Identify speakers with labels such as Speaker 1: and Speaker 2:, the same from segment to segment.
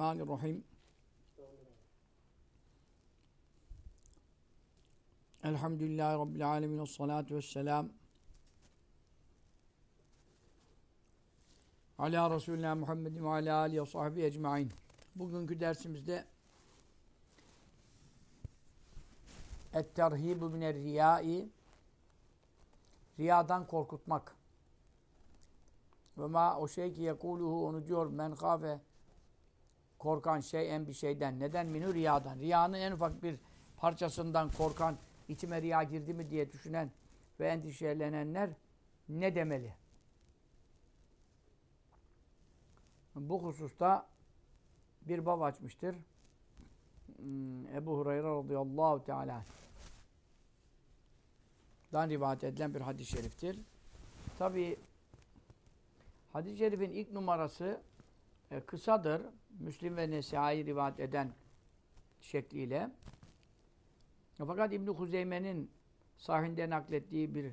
Speaker 1: Bismillahirrahmanirrahim. Elhamdülillahi Rabbil alemin. Salatu vesselam. Ala Resulina Muhammedin ve ala alihi ve sahbihi ecmain. Bugünkü dersimizde Et-terhibu miner riyai Riyadan korkutmak. Ve ma o şey ki yekuluhu onu diyor men kafe korkan şey en bir şeyden. Neden minü riyadan? Riyanın en ufak bir parçasından korkan, içime riya girdi mi diye düşünen ve endişelenenler ne demeli? Bu hususta bir bab açmıştır. Hmm, Ebu Hureyre radıyallahu teala dan rivayet edilen bir hadis-i şeriftir. Tabi hadis-i şerifin ilk numarası e, kısadır. Müslim ve Nesai rivayet eden şekliyle. Fakat İbn-i Huzeyme'nin sahinde naklettiği bir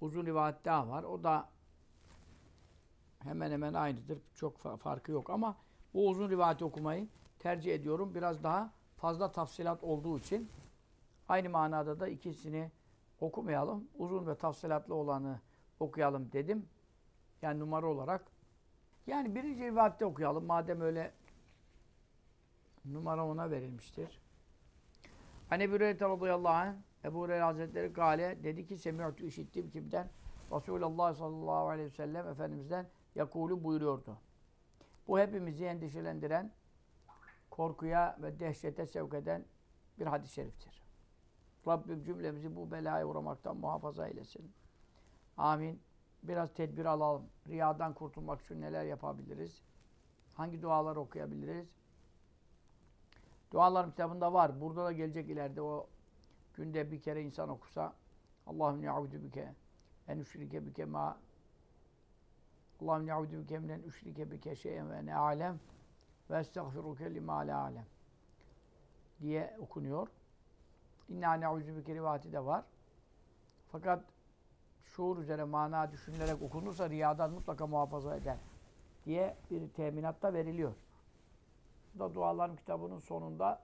Speaker 1: uzun rivayet daha var. O da hemen hemen aynıdır. Çok farkı yok ama bu uzun rivayeti okumayı tercih ediyorum. Biraz daha fazla tafsilat olduğu için aynı manada da ikisini okumayalım. Uzun ve tafsilatlı olanı okuyalım dedim. Yani numara olarak. Yani birinci rivayette okuyalım. Madem öyle numara ona verilmiştir. Hani Ebu Hureyre radıyallahu anh Ebu Hureyre Hazretleri gale dedi ki semi'tu işittim kimden? Resulullah sallallahu aleyhi ve sellem Efendimiz'den yakulu buyuruyordu. Bu hepimizi endişelendiren, korkuya ve dehşete sevk eden bir hadis-i şeriftir. Rabbim cümlemizi bu belaya uğramaktan muhafaza eylesin. Amin. Biraz tedbir alalım. Riyadan kurtulmak için neler yapabiliriz? Hangi dualar okuyabiliriz? Dualarım kitabında var. Burada da gelecek ileride o günde bir kere insan okusa Allahümme ne'udu bike en üşrike bike ma Allahümme ne'udu bike minen üşrike bike şeyen ve ne alem ve estağfiruke lima la alem diye okunuyor. İnna ne'udu bike rivati de var. Fakat şuur üzere mana düşünülerek okunursa riyadan mutlaka muhafaza eder diye bir teminat da veriliyor. Bu da duaların kitabının sonunda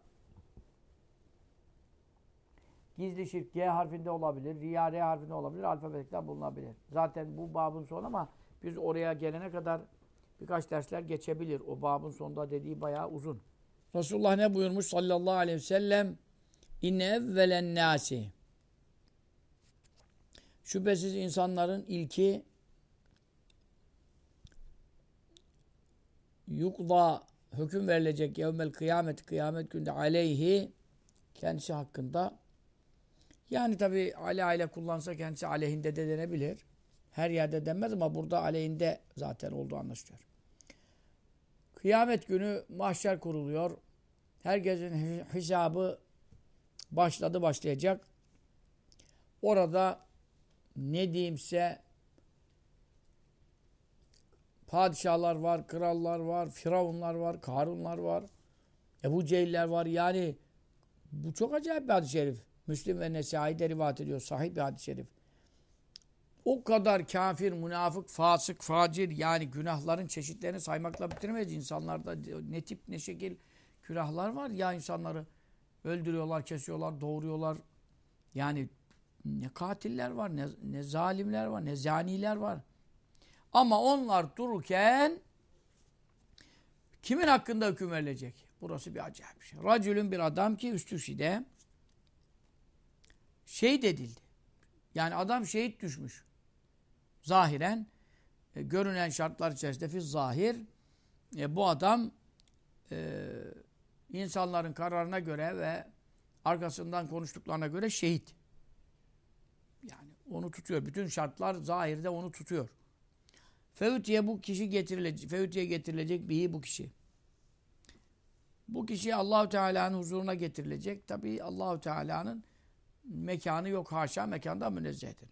Speaker 1: gizli şirk G harfinde olabilir, riya R harfinde olabilir, alfabetikten bulunabilir. Zaten bu babın sonu ama biz oraya gelene kadar birkaç dersler geçebilir. O babın sonunda dediği bayağı uzun. Resulullah ne buyurmuş sallallahu aleyhi ve sellem? İnne evvelen nasi. Şüphesiz insanların ilki yukda hüküm verilecek yevmel kıyamet kıyamet günde aleyhi kendisi hakkında yani tabi ale ile kullansa kendisi aleyhinde de denebilir. Her yerde denmez ama burada aleyhinde zaten olduğu anlaşılıyor. Kıyamet günü mahşer kuruluyor. Herkesin hesabı başladı başlayacak. Orada ne diyeyimse padişahlar var, krallar var, firavunlar var, karunlar var, Ebu Cehiller var. Yani bu çok acayip bir hadis-i şerif. Müslim ve Nesai'de rivayet ediyor. Sahih bir hadis-i şerif. O kadar kafir, münafık, fasık, facir yani günahların çeşitlerini saymakla bitiremeyiz. İnsanlarda ne tip ne şekil günahlar var ya insanları öldürüyorlar, kesiyorlar, doğuruyorlar. Yani ne katiller var, ne, ne zalimler var, ne zaniler var. Ama onlar dururken kimin hakkında hüküm verilecek? Burası bir acayip bir şey. Racülün bir adam ki üstü şide şehit edildi. Yani adam şehit düşmüş. Zahiren e, görünen şartlar içerisinde fiz zahir e, bu adam e, insanların kararına göre ve arkasından konuştuklarına göre şehit. Onu tutuyor. Bütün şartlar zahirde onu tutuyor. Feutiye bu kişi getirilecek, feutiye getirilecek bihi bu kişi. Bu kişi Allahu Teala'nın huzuruna getirilecek. Tabii Allahu Teala'nın mekanı yok haşa mekanda münezzehtir.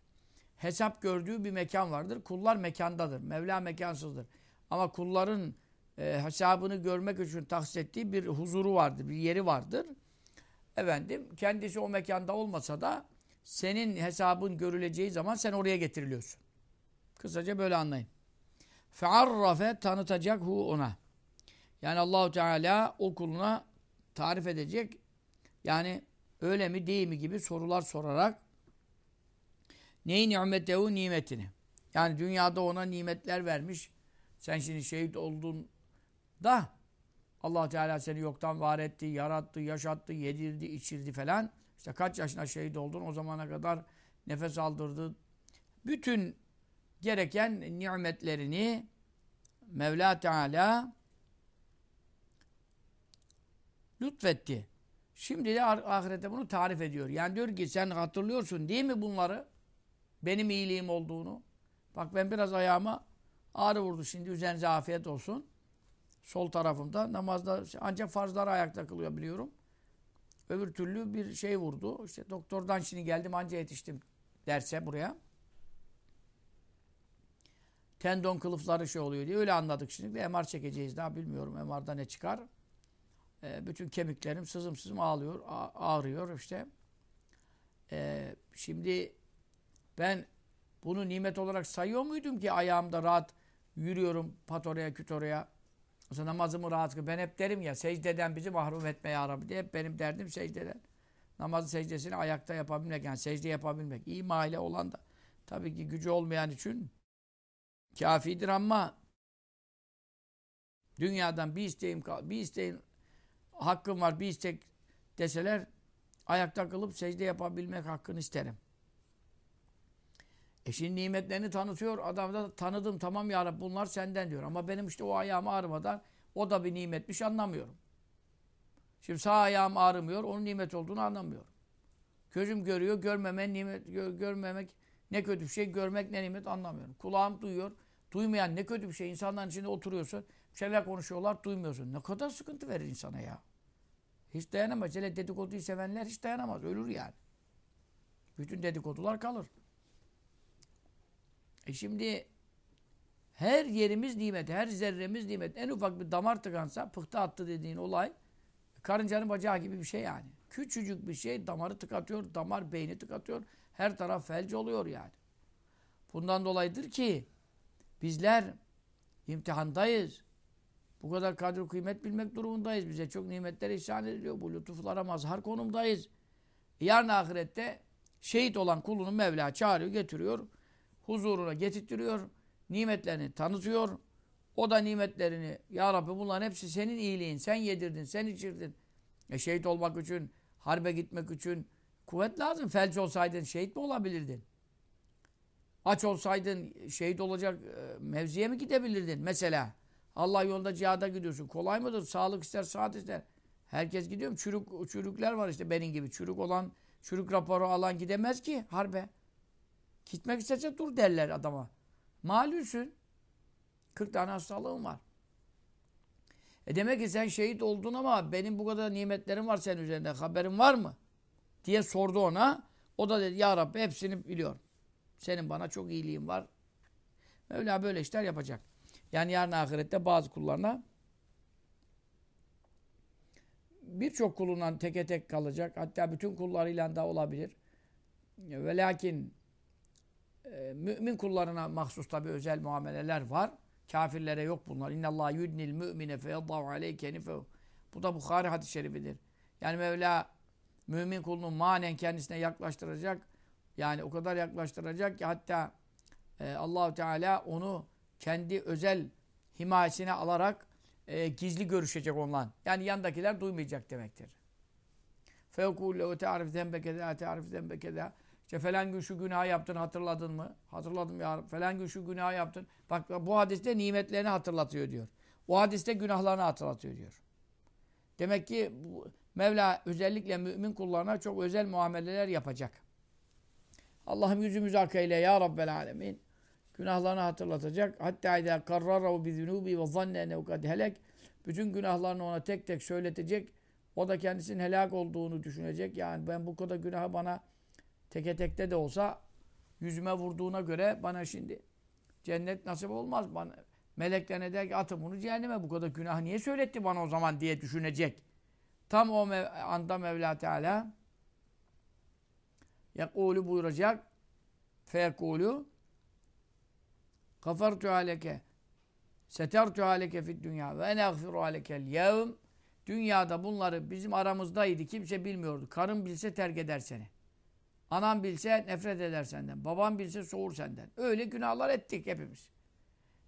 Speaker 1: Hesap gördüğü bir mekan vardır. Kullar mekandadır. Mevla mekansızdır. Ama kulların e, hesabını görmek için tahsis bir huzuru vardır, bir yeri vardır. Efendim kendisi o mekanda olmasa da senin hesabın görüleceği zaman sen oraya getiriliyorsun. Kısaca böyle anlayın. Fearrafe tanıtacak hu ona. Yani Allahu Teala o kuluna tarif edecek. Yani öyle mi değil mi gibi sorular sorarak neyi nimetehu nimetini. Yani dünyada ona nimetler vermiş. Sen şimdi şehit oldun da allah Teala seni yoktan var etti, yarattı, yaşattı, yedirdi, içirdi falan. İşte kaç yaşına şehit oldun o zamana kadar nefes aldırdı. Bütün gereken nimetlerini Mevla Teala lütfetti. Şimdi de ahirette bunu tarif ediyor. Yani diyor ki sen hatırlıyorsun değil mi bunları? Benim iyiliğim olduğunu. Bak ben biraz ayağıma ağrı vurdu şimdi üzerinize afiyet olsun. Sol tarafımda namazda ancak farzları ayakta kılıyor biliyorum. Öbür türlü bir şey vurdu. İşte doktordan şimdi geldim anca yetiştim derse buraya. Tendon kılıfları şey oluyor diye öyle anladık şimdi. Bir MR çekeceğiz daha bilmiyorum MR'da ne çıkar. E, bütün kemiklerim sızım sızım ağlıyor, ağrıyor işte. E, şimdi ben bunu nimet olarak sayıyor muydum ki ayağımda rahat yürüyorum patoraya kütoraya. Mesela namazımı rahat kıl. Ben hep derim ya secdeden bizi mahrum etme ya Rabbi diye hep benim derdim secdeden. Namazı secdesini ayakta yapabilmek yani secde yapabilmek. İyi mahalle olan da tabii ki gücü olmayan için kafidir ama dünyadan bir isteğim bir isteğin hakkım var bir istek deseler ayakta kılıp secde yapabilmek hakkını isterim. E şimdi nimetlerini tanıtıyor. Adam da tanıdım tamam ya Rabbi bunlar senden diyor. Ama benim işte o ayağım ağrımadan o da bir nimetmiş anlamıyorum. Şimdi sağ ayağım ağrımıyor. Onun nimet olduğunu anlamıyorum. Gözüm görüyor. Görmemen nimet gö görmemek ne kötü bir şey. Görmek ne nimet anlamıyorum. Kulağım duyuyor. Duymayan ne kötü bir şey. İnsanların içinde oturuyorsun. Bir şeyler konuşuyorlar. Duymuyorsun. Ne kadar sıkıntı verir insana ya. Hiç dayanamaz. Hele dedikoduyu sevenler hiç dayanamaz. Ölür yani. Bütün dedikodular kalır. E şimdi her yerimiz nimet, her zerremiz nimet. En ufak bir damar tıkansa, pıhtı attı dediğin olay, karıncanın bacağı gibi bir şey yani. Küçücük bir şey damarı tıkatıyor, damar beyni tıkatıyor. Her taraf felç oluyor yani. Bundan dolayıdır ki bizler imtihandayız. Bu kadar kadri kıymet bilmek durumundayız. Bize çok nimetler ihsan ediliyor. Bu lütuflara mazhar konumdayız. Yarın ahirette şehit olan kulunu Mevla çağırıyor, getiriyor huzuruna getirtiyor. Nimetlerini tanıtıyor. O da nimetlerini Ya Rabbi bunların hepsi senin iyiliğin. Sen yedirdin, sen içirdin. E şehit olmak için, harbe gitmek için kuvvet lazım. Felç olsaydın şehit mi olabilirdin? Aç olsaydın şehit olacak e, mevziye mi gidebilirdin? Mesela Allah yolunda cihada gidiyorsun. Kolay mıdır? Sağlık ister, saat ister. Herkes gidiyor mu? Çürük, çürükler var işte benim gibi. Çürük olan, çürük raporu alan gidemez ki harbe. Gitmek istese dur derler adama. Malülsün. 40 tane hastalığım var. E demek ki sen şehit oldun ama benim bu kadar nimetlerim var senin üzerinde. Haberin var mı? Diye sordu ona. O da dedi ya Rabbi hepsini biliyorum. Senin bana çok iyiliğin var. Mevla böyle işler yapacak. Yani yarın ahirette bazı kullarına birçok kulundan teke tek kalacak. Hatta bütün kullarıyla da olabilir. Ve lakin ee, mümin kullarına mahsus tabi özel muameleler var. Kafirlere yok bunlar. İnna Allah yudnil mümine feyaddav aleyke Bu da Bukhari hadis-i şerifidir. Yani Mevla mümin kulunu manen kendisine yaklaştıracak. Yani o kadar yaklaştıracak ki hatta e, Allahu Teala onu kendi özel himayesine alarak e, gizli görüşecek onunla. Yani yandakiler duymayacak demektir. Feyekûl lehu te'arif zembeke de te'arif zembeke de işte falan gün şu günah yaptın hatırladın mı? Hatırladım ya. Falan gün şu günah yaptın. Bak bu hadiste nimetlerini hatırlatıyor diyor. O hadiste günahlarını hatırlatıyor diyor. Demek ki Mevla özellikle mümin kullarına çok özel muameleler yapacak. Allah'ım yüzümüzü ak eyle ya Rabbel alemin. Günahlarını hatırlatacak. Hatta idâ karrarav bi zunûbi ve zanne ennehu kad helek. Bütün günahlarını ona tek tek söyletecek. O da kendisinin helak olduğunu düşünecek. Yani ben bu kadar günahı bana teke tekte de olsa yüzüme vurduğuna göre bana şimdi cennet nasip olmaz. Bana, melekler ne der ki atın bunu cehenneme bu kadar günah niye söyletti bana o zaman diye düşünecek. Tam o mev anda Mevla Teala yekulu buyuracak feyekulu kafartu aleke Setertu aleke fid dünya ve enegfiru alekel yevm. Dünyada bunları bizim aramızdaydı. Kimse bilmiyordu. Karın bilse terk eder seni. Anam bilse nefret eder senden. Babam bilse soğur senden. Öyle günahlar ettik hepimiz.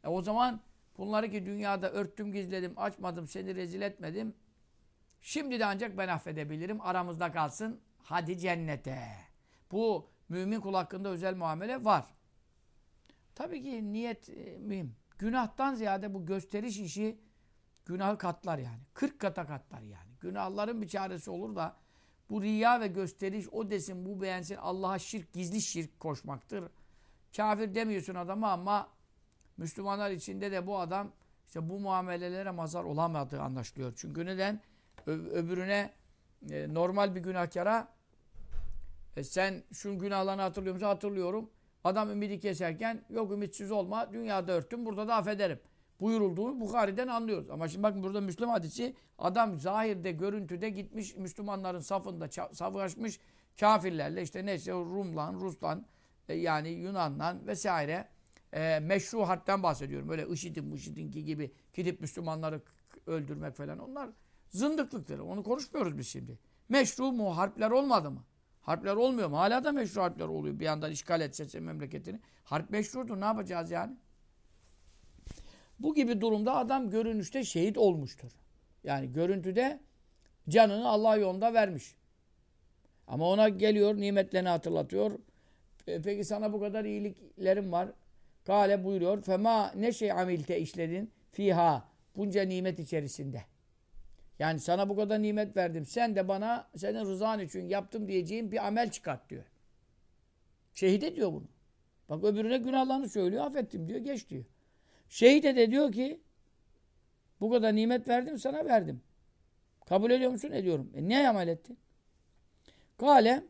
Speaker 1: E o zaman bunları ki dünyada örttüm, gizledim, açmadım, seni rezil etmedim. Şimdi de ancak ben affedebilirim. Aramızda kalsın. Hadi cennete. Bu mümin kul hakkında özel muamele var. Tabii ki niyet e, mühim. Günahtan ziyade bu gösteriş işi günahı katlar yani. 40 kata katlar yani. Günahların bir çaresi olur da bu riya ve gösteriş o desin bu beğensin Allah'a şirk gizli şirk koşmaktır. Kafir demiyorsun adama ama Müslümanlar içinde de bu adam işte bu muamelelere mazar olamadığı anlaşılıyor. Çünkü neden? Öbürüne e, normal bir günahkara e, sen şu günahlarını hatırlıyor musun? Hatırlıyorum. Adam ümidi keserken yok ümitsiz olma dünyada örttüm burada da affederim. Buyurulduğunu Bukhari'den anlıyoruz. Ama şimdi bakın burada Müslüman hadisi adam zahirde görüntüde gitmiş Müslümanların safında savaşmış kafirlerle işte neyse Rumlan, Ruslan e, yani Yunanlan vesaire e, meşru harpten bahsediyorum. Böyle IŞİD'in, IŞİD'inki gibi gidip Müslümanları öldürmek falan onlar zındıklıktır. Onu konuşmuyoruz biz şimdi. Meşru mu harpler olmadı mı? Harpler olmuyor mu? Hala da meşru harpler oluyor. Bir yandan işgal etse memleketini. Harp meşrudur. Ne yapacağız yani? Bu gibi durumda adam görünüşte şehit olmuştur. Yani görüntüde canını Allah yolunda vermiş. Ama ona geliyor, nimetlerini hatırlatıyor. Peki sana bu kadar iyiliklerim var. Kale buyuruyor. Fema ne şey amilte işledin fiha. Bunca nimet içerisinde. Yani sana bu kadar nimet verdim. Sen de bana senin rızan için yaptım diyeceğim bir amel çıkart diyor. Şehit ediyor bunu. Bak öbürüne günahlarını söylüyor. Affettim diyor. Geç diyor. Şehit de diyor ki bu kadar nimet verdim sana verdim. Kabul ediyor musun? Ediyorum. E niye amel ettin? Kale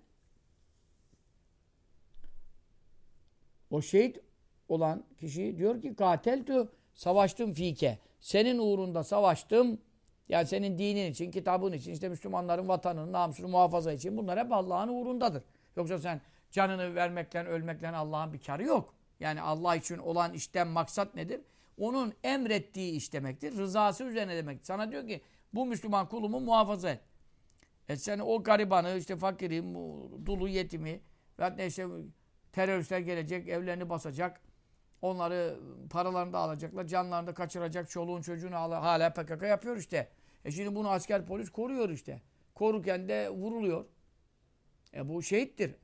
Speaker 1: o şehit olan kişi diyor ki kateltu savaştım fike. Senin uğrunda savaştım. Yani senin dinin için, kitabın için, işte Müslümanların vatanını, namusunu muhafaza için bunlar hep Allah'ın uğrundadır. Yoksa sen canını vermekle, ölmekle Allah'ın bir karı yok. Yani Allah için olan işten maksat nedir? Onun emrettiği iş demektir. Rızası üzerine demektir. Sana diyor ki bu Müslüman kulumu muhafaza et. E sen o garibanı, işte fakiri, dulu yetimi ve neyse teröristler gelecek, evlerini basacak. Onları paralarını da alacaklar, canlarını da kaçıracak, çoluğun çocuğunu hala PKK yapıyor işte. E şimdi bunu asker polis koruyor işte. Korurken de vuruluyor. E bu şehittir.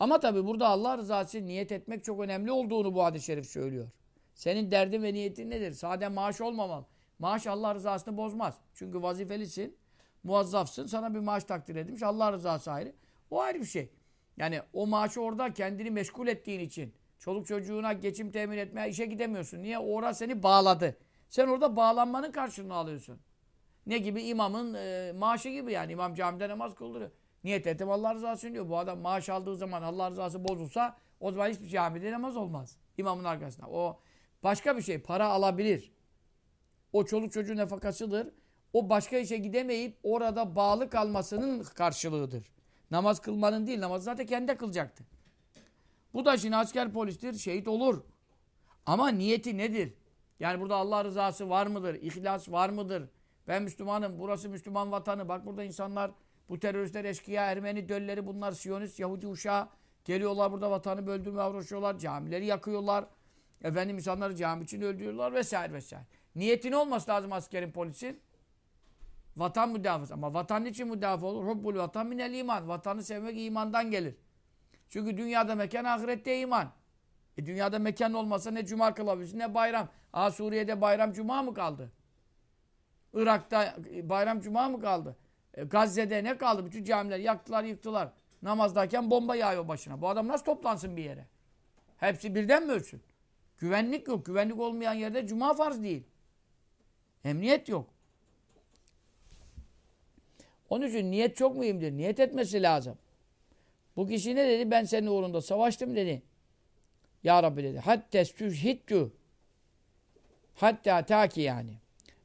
Speaker 1: Ama tabi burada Allah rızası için niyet etmek çok önemli olduğunu bu hadis-i şerif söylüyor. Senin derdin ve niyetin nedir? Sade maaş olmamalı. Maaş Allah rızasını bozmaz. Çünkü vazifelisin, muazzafsın, sana bir maaş takdir edilmiş. Allah rızası ayrı. O ayrı bir şey. Yani o maaşı orada kendini meşgul ettiğin için, çoluk çocuğuna geçim temin etmeye işe gidemiyorsun. Niye? Orada seni bağladı. Sen orada bağlanmanın karşılığını alıyorsun. Ne gibi? imamın e, maaşı gibi yani. imam camide namaz kıldırıyor. Niyet ettim Allah rızası diyor. Bu adam maaş aldığı zaman Allah rızası bozulsa o zaman hiçbir camide namaz olmaz. İmamın arkasında. O başka bir şey. Para alabilir. O çoluk çocuğun nefakasıdır. O başka işe gidemeyip orada bağlı kalmasının karşılığıdır. Namaz kılmanın değil. Namaz zaten kendi kılacaktı. Bu da şimdi asker polistir. Şehit olur. Ama niyeti nedir? Yani burada Allah rızası var mıdır? İhlas var mıdır? Ben Müslümanım. Burası Müslüman vatanı. Bak burada insanlar bu teröristler, eşkıya, Ermeni dölleri bunlar Siyonist, Yahudi uşağı. Geliyorlar burada vatanı böldürmeye uğraşıyorlar. Camileri yakıyorlar. Efendim insanları cami için öldürüyorlar vesaire vesaire. Niyetin olması lazım askerin, polisin. Vatan müdafası. Ama vatan için müdafaa olur? Hubbul vatan minel iman. Vatanı sevmek imandan gelir. Çünkü dünyada mekan, ahirette iman. E dünyada mekan olmasa ne cuma kılabilirsin ne bayram. Aa Suriye'de bayram cuma mı kaldı? Irak'ta bayram cuma mı kaldı? E, Gazze'de ne kaldı? Bütün camiler yaktılar, yıktılar. Namazdayken bomba yağıyor başına. Bu adam nasıl toplansın bir yere? Hepsi birden mi ölsün? Güvenlik yok. Güvenlik olmayan yerde cuma farz değil. Emniyet yok. Onun için niyet çok mühimdir. Niyet etmesi lazım. Bu kişi ne dedi? Ben senin uğrunda savaştım dedi. Ya Rabbi dedi. Hatta stüşhittü. Hatta ta ki yani.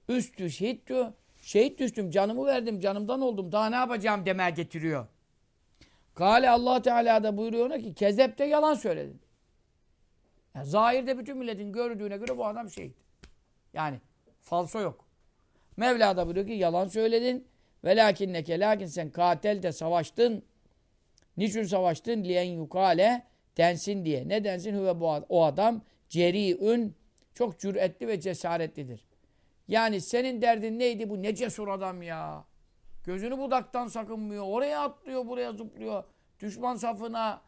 Speaker 1: Üstüşhittü. Şehit düştüm, canımı verdim, canımdan oldum. Daha ne yapacağım demeye getiriyor. Kale Allah Teala da buyuruyor ona ki kezepte yalan söyledin. Yani zahirde bütün milletin gördüğüne göre bu adam şehit. Yani falso yok. Mevla da buyuruyor ki yalan söyledin. Ve lakinneke lakin sen katel de savaştın. Niçin savaştın? Liyen yukale densin diye. Ne densin? Hüve bu o adam ceriün çok cüretli ve cesaretlidir. Yani senin derdin neydi? Bu ne cesur adam ya. Gözünü budaktan sakınmıyor. Oraya atlıyor, buraya zıplıyor. Düşman safına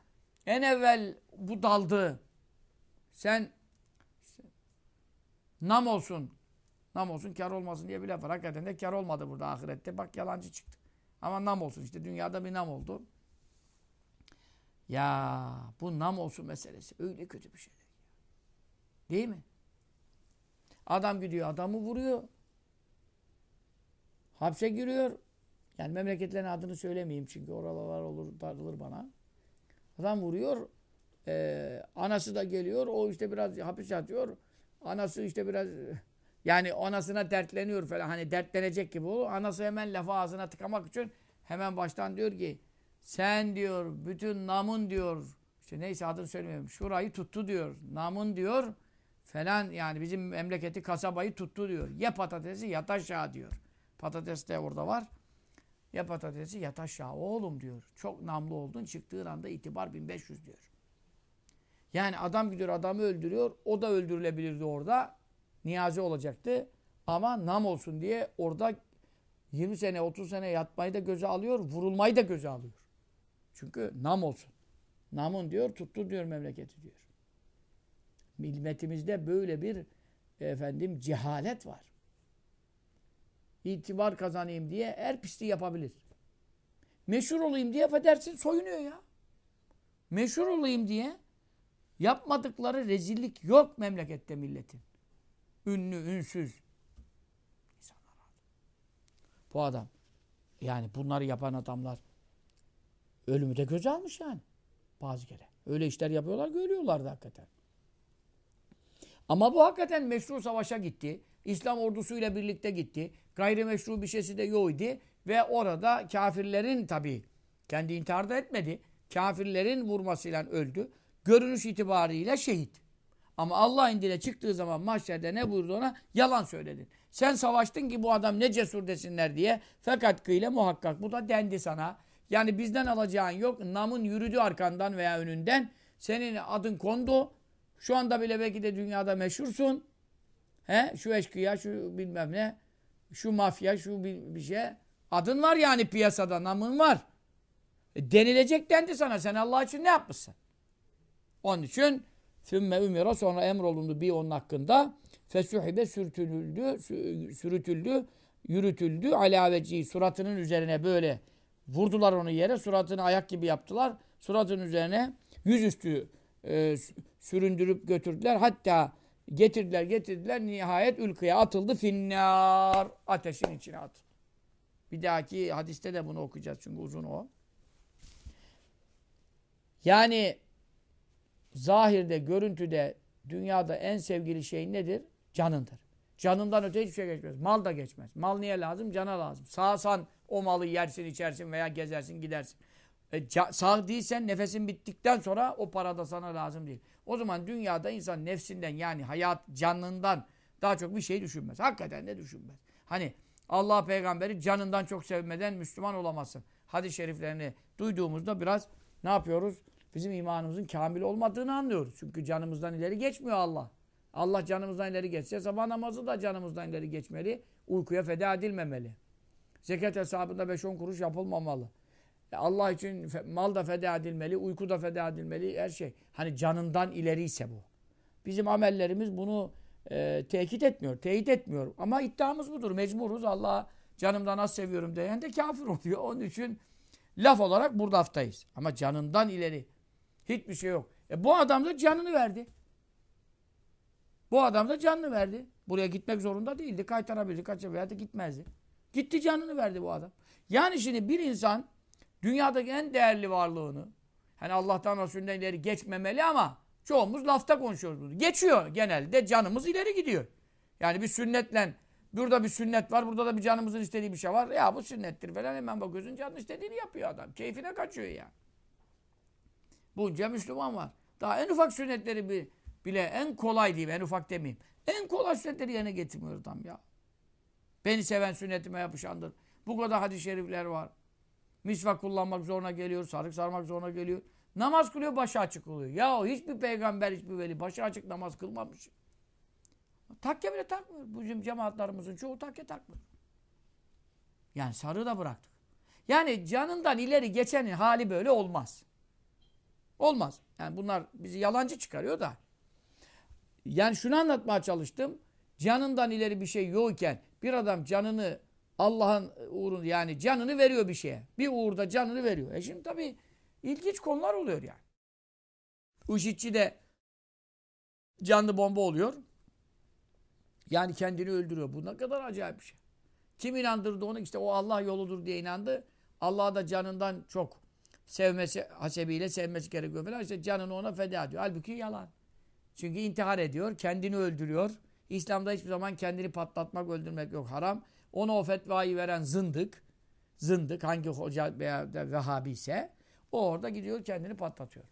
Speaker 1: en evvel bu daldı. Sen nam olsun. Nam olsun, kar olmasın diye bir laf var. Hakikaten de kar olmadı burada ahirette. Bak yalancı çıktı. Ama nam olsun işte. Dünyada bir nam oldu. Ya bu nam olsun meselesi öyle kötü bir şey. Değil mi? Adam gidiyor, adamı vuruyor. Hapse giriyor. Yani memleketlerin adını söylemeyeyim çünkü oralar olur, darılır bana. Adam vuruyor. E, anası da geliyor. O işte biraz hapis yatıyor. Anası işte biraz yani anasına dertleniyor falan. Hani dertlenecek gibi olur. Anası hemen lafı ağzına tıkamak için hemen baştan diyor ki sen diyor bütün namın diyor işte neyse adını söylemiyorum. Şurayı tuttu diyor. Namın diyor falan yani bizim memleketi kasabayı tuttu diyor. Ye patatesi yat aşağı diyor. Patates de orada var. Ya patatesi yat aşağı oğlum diyor. Çok namlu oldun çıktığın anda itibar 1500 diyor. Yani adam gidiyor adamı öldürüyor. O da öldürülebilirdi orada. Niyazi olacaktı. Ama nam olsun diye orada 20 sene 30 sene yatmayı da göze alıyor. Vurulmayı da göze alıyor. Çünkü nam olsun. Namın diyor tuttu diyor memleketi diyor. Milletimizde böyle bir efendim cehalet var. İtibar kazanayım diye her pisliği yapabilir. Meşhur olayım diye affedersin soyunuyor ya. Meşhur olayım diye yapmadıkları rezillik yok memlekette milletin. Ünlü, ünsüz. Bu adam. Yani bunları yapan adamlar ölümü de göze almış yani. Bazı kere. Öyle işler yapıyorlar, görüyorlardı hakikaten. Ama bu hakikaten meşru savaşa gitti. İslam ordusuyla birlikte gitti. Gayrimeşru bir şeysi de yoktu. Ve orada kafirlerin tabi kendi intihar da etmedi. Kafirlerin vurmasıyla öldü. Görünüş itibariyle şehit. Ama Allah indine çıktığı zaman mahşerde ne buyurdu ona? Yalan söyledin. Sen savaştın ki bu adam ne cesur desinler diye. Fakat kıyle muhakkak bu da dendi sana. Yani bizden alacağın yok. Namın yürüdü arkandan veya önünden. Senin adın kondu. Şu anda bile belki de dünyada meşhursun. He? Şu eşkıya, şu bilmem ne. Şu mafya, şu bir, bir şey. Adın var yani piyasada, namın var. E, denilecek dendi sana. Sen Allah için ne yapmışsın? Onun için Sümme ümira sonra emrolundu bir onun hakkında. Fesuhibe sürtülüldü, sürütüldü, yürütüldü. Alaveci suratının üzerine böyle vurdular onu yere. Suratını ayak gibi yaptılar. Suratının üzerine yüzüstü e, süründürüp götürdüler. Hatta getirdiler getirdiler. Nihayet ülkeye atıldı. Finnar. Ateşin içine atıldı. Bir dahaki hadiste de bunu okuyacağız çünkü uzun o. Yani zahirde, görüntüde, dünyada en sevgili şey nedir? Canındır. Canından öte hiçbir şey geçmez. Mal da geçmez. Mal niye lazım? Cana lazım. Sağsan o malı yersin, içersin veya gezersin, gidersin. E, sağ değilsen nefesin bittikten sonra o para da sana lazım değil. O zaman dünyada insan nefsinden yani hayat canından daha çok bir şey düşünmez. Hakikaten de düşünmez. Hani Allah peygamberi canından çok sevmeden Müslüman olamazsın. Hadis-i şeriflerini duyduğumuzda biraz ne yapıyoruz? Bizim imanımızın kamil olmadığını anlıyoruz. Çünkü canımızdan ileri geçmiyor Allah. Allah canımızdan ileri geçse sabah namazı da canımızdan ileri geçmeli. Uykuya feda edilmemeli. Zekat hesabında 5-10 kuruş yapılmamalı. E, Allah için mal da feda edilmeli, uyku da feda edilmeli, her şey. Hani canından ileri ise bu. Bizim amellerimiz bunu e, tekit etmiyor, teyit etmiyor. Ama iddiamız budur. Mecburuz. Allah'a canımdan az seviyorum diyen de kafir oluyor. Onun için laf olarak burada haftayız. Ama canından ileri hiçbir şey yok. E bu adam da canını verdi. Bu adam da canını verdi. Buraya gitmek zorunda değildi. Kaytarabilirdi, kaçabilirdi gitmezdi. Gitti canını verdi bu adam. Yani şimdi bir insan dünyadaki en değerli varlığını hani Allah'tan Resulünden ileri geçmemeli ama çoğumuz lafta konuşuyoruz bunu. Geçiyor genelde canımız ileri gidiyor. Yani bir sünnetle burada bir sünnet var burada da bir canımızın istediği bir şey var. Ya bu sünnettir falan hemen bakıyorsun canın istediğini yapıyor adam. Keyfine kaçıyor ya. Yani. Bunca Müslüman var. Daha en ufak sünnetleri bile en kolay diyeyim, en ufak demeyeyim. En kolay sünnetleri yerine getirmiyor adam ya. Beni seven sünnetime yapışandır. Bu kadar hadis-i şerifler var. Misvak kullanmak zoruna geliyor, sarık sarmak zoruna geliyor. Namaz kılıyor, başı açık oluyor. Ya hiçbir peygamber, hiçbir veli başı açık namaz kılmamış. Takke bile takmıyor. Bizim cemaatlerimizin çoğu takke takmıyor. Yani sarığı da bıraktık. Yani canından ileri geçenin hali böyle olmaz. Olmaz. Yani bunlar bizi yalancı çıkarıyor da. Yani şunu anlatmaya çalıştım. Canından ileri bir şey yokken bir adam canını Allah'ın uğrunda yani canını veriyor bir şeye. Bir uğurda canını veriyor. E şimdi tabii ilginç konular oluyor yani. IŞİD'çi de canlı bomba oluyor. Yani kendini öldürüyor. Bu ne kadar acayip bir şey. Kim inandırdı onu? İşte o Allah yoludur diye inandı. Allah'a da canından çok sevmesi hasebiyle sevmesi gerekiyor falan. İşte canını ona feda ediyor. Halbuki yalan. Çünkü intihar ediyor, kendini öldürüyor. İslam'da hiçbir zaman kendini patlatmak, öldürmek yok. Haram. Ona o fetvayı veren zındık, zındık hangi hoca veya da Vehhabi ise o orada gidiyor kendini patlatıyor.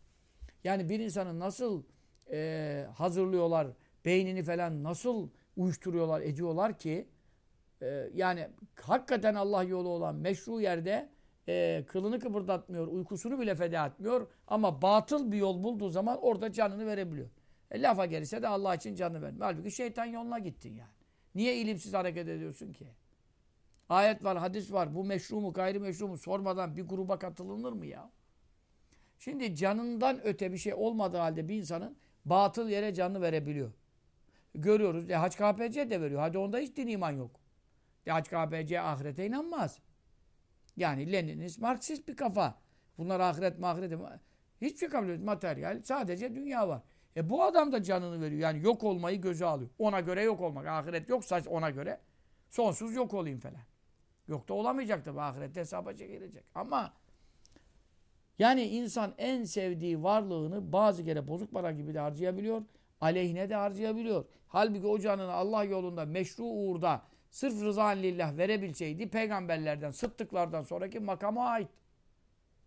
Speaker 1: Yani bir insanın nasıl e, hazırlıyorlar, beynini falan nasıl uyuşturuyorlar, ediyorlar ki e, yani hakikaten Allah yolu olan meşru yerde e, kılını kıpırdatmıyor, uykusunu bile feda etmiyor ama batıl bir yol bulduğu zaman orada canını verebiliyor. E, lafa gelirse de Allah için canını vermiyor. Halbuki şeytan yoluna gittin yani. Niye ilimsiz hareket ediyorsun ki? Ayet var, hadis var. Bu meşru mu, gayrimeşru mu sormadan bir gruba katılınır mı ya? Şimdi canından öte bir şey olmadığı halde bir insanın batıl yere canını verebiliyor. Görüyoruz. E, Hac KPC de veriyor. Hadi onda hiç din iman yok. E, Hac KPC ahirete inanmaz. Yani Leninist, Marksist bir kafa. Bunlar ahiret mahirete hiçbir şey kabul etmiyor. Materyal. Sadece dünya var. E bu adam da canını veriyor. Yani yok olmayı göze alıyor. Ona göre yok olmak. Ahiret yoksa ona göre sonsuz yok olayım falan. Yok da olamayacak tabi ahirette hesaba çekilecek. Ama yani insan en sevdiği varlığını bazı kere bozuk para gibi de harcayabiliyor. Aleyhine de harcayabiliyor. Halbuki o Allah yolunda meşru uğurda sırf rıza lillah verebilseydi peygamberlerden, sıddıklardan sonraki makama ait.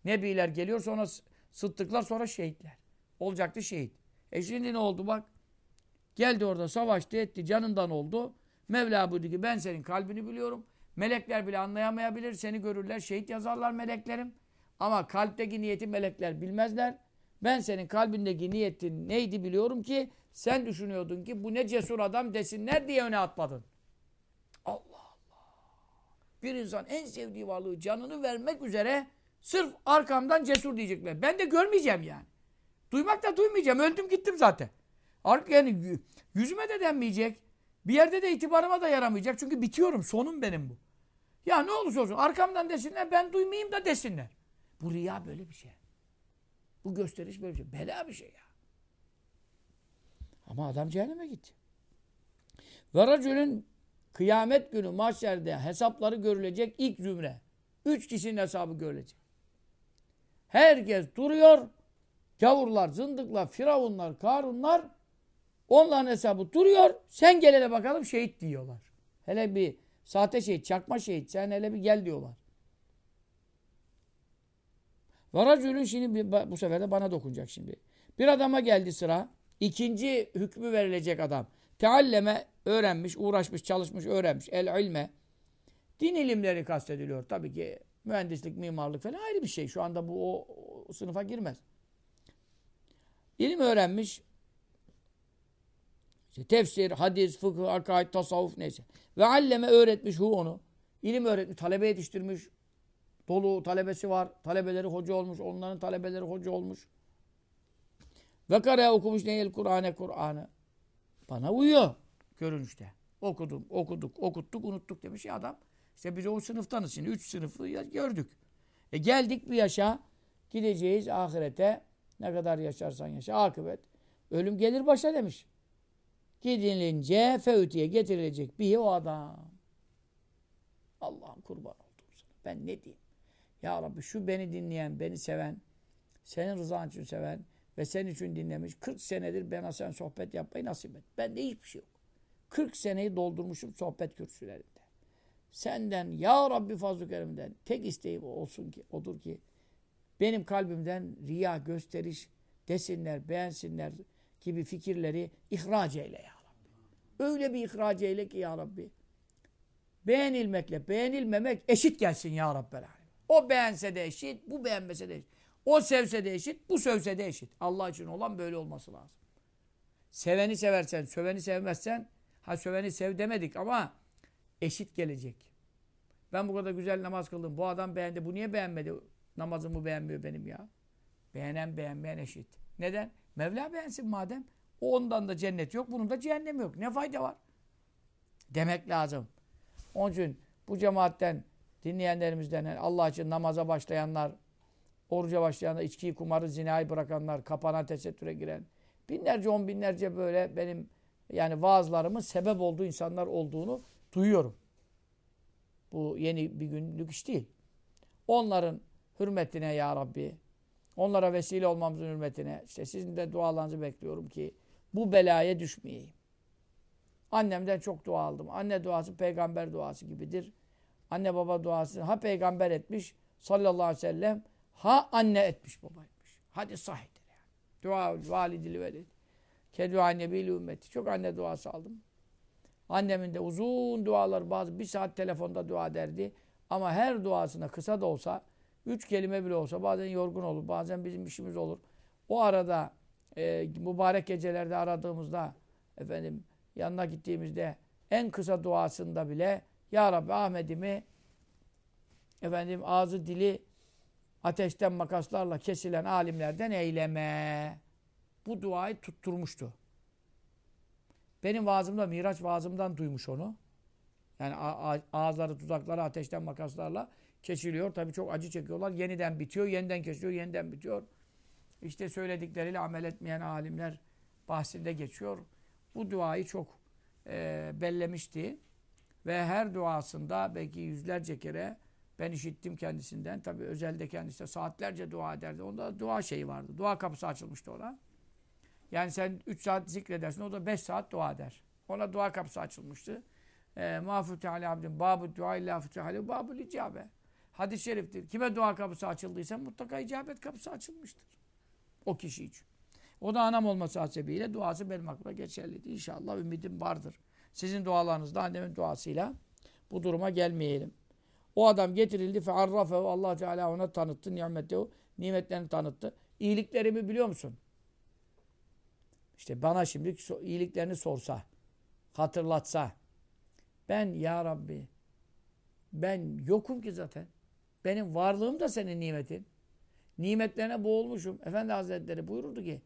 Speaker 1: Nebiler geliyor sonra sıddıklar sonra şehitler. Olacaktı şehit. E şimdi ne oldu bak. Geldi orada savaştı etti canından oldu. Mevla buyurdu ki ben senin kalbini biliyorum. Melekler bile anlayamayabilir. Seni görürler. Şehit yazarlar meleklerim. Ama kalpteki niyeti melekler bilmezler. Ben senin kalbindeki niyetin neydi biliyorum ki sen düşünüyordun ki bu ne cesur adam desinler diye öne atmadın. Allah Allah. Bir insan en sevdiği varlığı canını vermek üzere sırf arkamdan cesur diyecekler. Ben de görmeyeceğim yani. Duymak da duymayacağım. Öldüm gittim zaten. Ark yani yüzüme de denmeyecek. Bir yerde de itibarıma da yaramayacak. Çünkü bitiyorum. Sonum benim bu. Ya ne olursa olsun arkamdan desinler ben duymayayım da desinler. Bu riya böyle bir şey. Bu gösteriş böyle bir şey. Bela bir şey ya. Ama adam cehenneme gitti. Ve racülün kıyamet günü mahşerde hesapları görülecek ilk zümre. Üç kişinin hesabı görülecek. Herkes duruyor. Gavurlar, zındıklar, firavunlar, karunlar onların hesabı duruyor. Sen gel hele bakalım şehit diyorlar. Hele bir sahte şehit, çakma şehit sen hele bir gel diyorlar. Varacülün şimdi bu sefer de bana dokunacak şimdi. Bir adama geldi sıra. ikinci hükmü verilecek adam. Tealleme öğrenmiş, uğraşmış, çalışmış, öğrenmiş. El ilme. Din ilimleri kastediliyor. Tabii ki mühendislik, mimarlık falan ayrı bir şey. Şu anda bu o, o sınıfa girmez. İlim öğrenmiş. İşte tefsir, hadis, fıkıh, akaid, tasavvuf neyse. Ve alleme öğretmiş hu onu. İlim öğretmiş, talebe yetiştirmiş. Dolu talebesi var. Talebeleri hoca olmuş. Onların talebeleri hoca olmuş. Ve kare okumuş neyel Kur'an'e Kur'an'ı. Bana uyuyor görünüşte. Okudum, okuduk, okuttuk, unuttuk demiş ya adam. İşte biz o sınıftanız şimdi. Üç sınıfı gördük. E geldik bir yaşa. Gideceğiz ahirete. Ne kadar yaşarsan yaşa. Akıbet. Ölüm gelir başa demiş. Gidilince feütiye getirilecek bir o adam. Allah'ım kurban oldum sana. Ben ne diyeyim? Ya Rabbi şu beni dinleyen, beni seven, senin rızan için seven ve senin için dinlemiş 40 senedir bana sen sohbet yapmayı nasip et. Bende hiçbir şey yok. 40 seneyi doldurmuşum sohbet kürsülerinde. Senden ya Rabbi fazl-ı keriminden tek isteğim olsun ki odur ki benim kalbimden riya gösteriş desinler, beğensinler, gibi fikirleri ihraç eyle ya. Öyle bir ihraç eyle ki ya Rabbi. Beğenilmekle beğenilmemek eşit gelsin ya Rabbi. O beğense de eşit, bu beğenmese de eşit. O sevse de eşit, bu sövse de eşit. Allah için olan böyle olması lazım. Seveni seversen, söveni sevmezsen, ha söveni sev demedik ama eşit gelecek. Ben bu kadar güzel namaz kıldım. Bu adam beğendi. Bu niye beğenmedi? Namazımı beğenmiyor benim ya. Beğenen beğenmeyen eşit. Neden? Mevla beğensin madem. O ondan da cennet yok. Bunun da cehennem yok. Ne fayda var? Demek lazım. Onun için bu cemaatten dinleyenlerimizden Allah için namaza başlayanlar, oruca başlayanlar, içkiyi, kumarı, zinayı bırakanlar, kapana tesettüre giren, binlerce, on binlerce böyle benim yani vaazlarımın sebep olduğu insanlar olduğunu duyuyorum. Bu yeni bir günlük iş değil. Onların hürmetine ya Rabbi, onlara vesile olmamızın hürmetine, işte sizin de dualarınızı bekliyorum ki bu belaya düşmeyeyim. Annemden çok dua aldım. Anne duası peygamber duası gibidir. Anne baba duası ha peygamber etmiş sallallahu aleyhi ve sellem ha anne etmiş baba etmiş. Hadi sahidir yani. Dua validili velid. Kedua nebiyle ümmeti. Çok anne duası aldım. Annemin de uzun dualar bazı bir saat telefonda dua derdi. Ama her duasına kısa da olsa üç kelime bile olsa bazen yorgun olur. Bazen bizim işimiz olur. O arada e, mübarek gecelerde aradığımızda efendim yanına gittiğimizde en kısa duasında bile Ya Rabbi Ahmet'imi efendim ağzı dili ateşten makaslarla kesilen alimlerden eyleme. Bu duayı tutturmuştu. Benim vaazımda, Miraç vaazımdan duymuş onu. Yani ağızları, tuzakları ateşten makaslarla kesiliyor. Tabii çok acı çekiyorlar. Yeniden bitiyor, yeniden kesiyor, yeniden bitiyor. İşte söyledikleriyle amel etmeyen alimler bahsinde geçiyor. Bu duayı çok e, bellemişti. Ve her duasında belki yüzlerce kere ben işittim kendisinden. Tabii özelde kendisi saatlerce dua ederdi. Onda dua şeyi vardı. Dua kapısı açılmıştı ona. Yani sen 3 saat zikredersin, o da 5 saat dua eder. Ona dua kapısı açılmıştı. E, Ma fütehali abdin babu dua illa fütehali babu icabe. Hadis-i şeriftir. Kime dua kapısı açıldıysa mutlaka icabet kapısı açılmıştır. O kişi için. O da anam olması hasebiyle duası benim aklıma geçerliydi. İnşallah ümidim vardır. Sizin dualarınızda annemin duasıyla bu duruma gelmeyelim. O adam getirildi fe arrafehu Allah Teala ona tanıttı nimetehu nimetlerini tanıttı. İyiliklerimi biliyor musun? İşte bana şimdi iyiliklerini sorsa, hatırlatsa. Ben ya Rabbi ben yokum ki zaten. Benim varlığım da senin nimetin. Nimetlerine boğulmuşum. Efendi Hazretleri buyururdu ki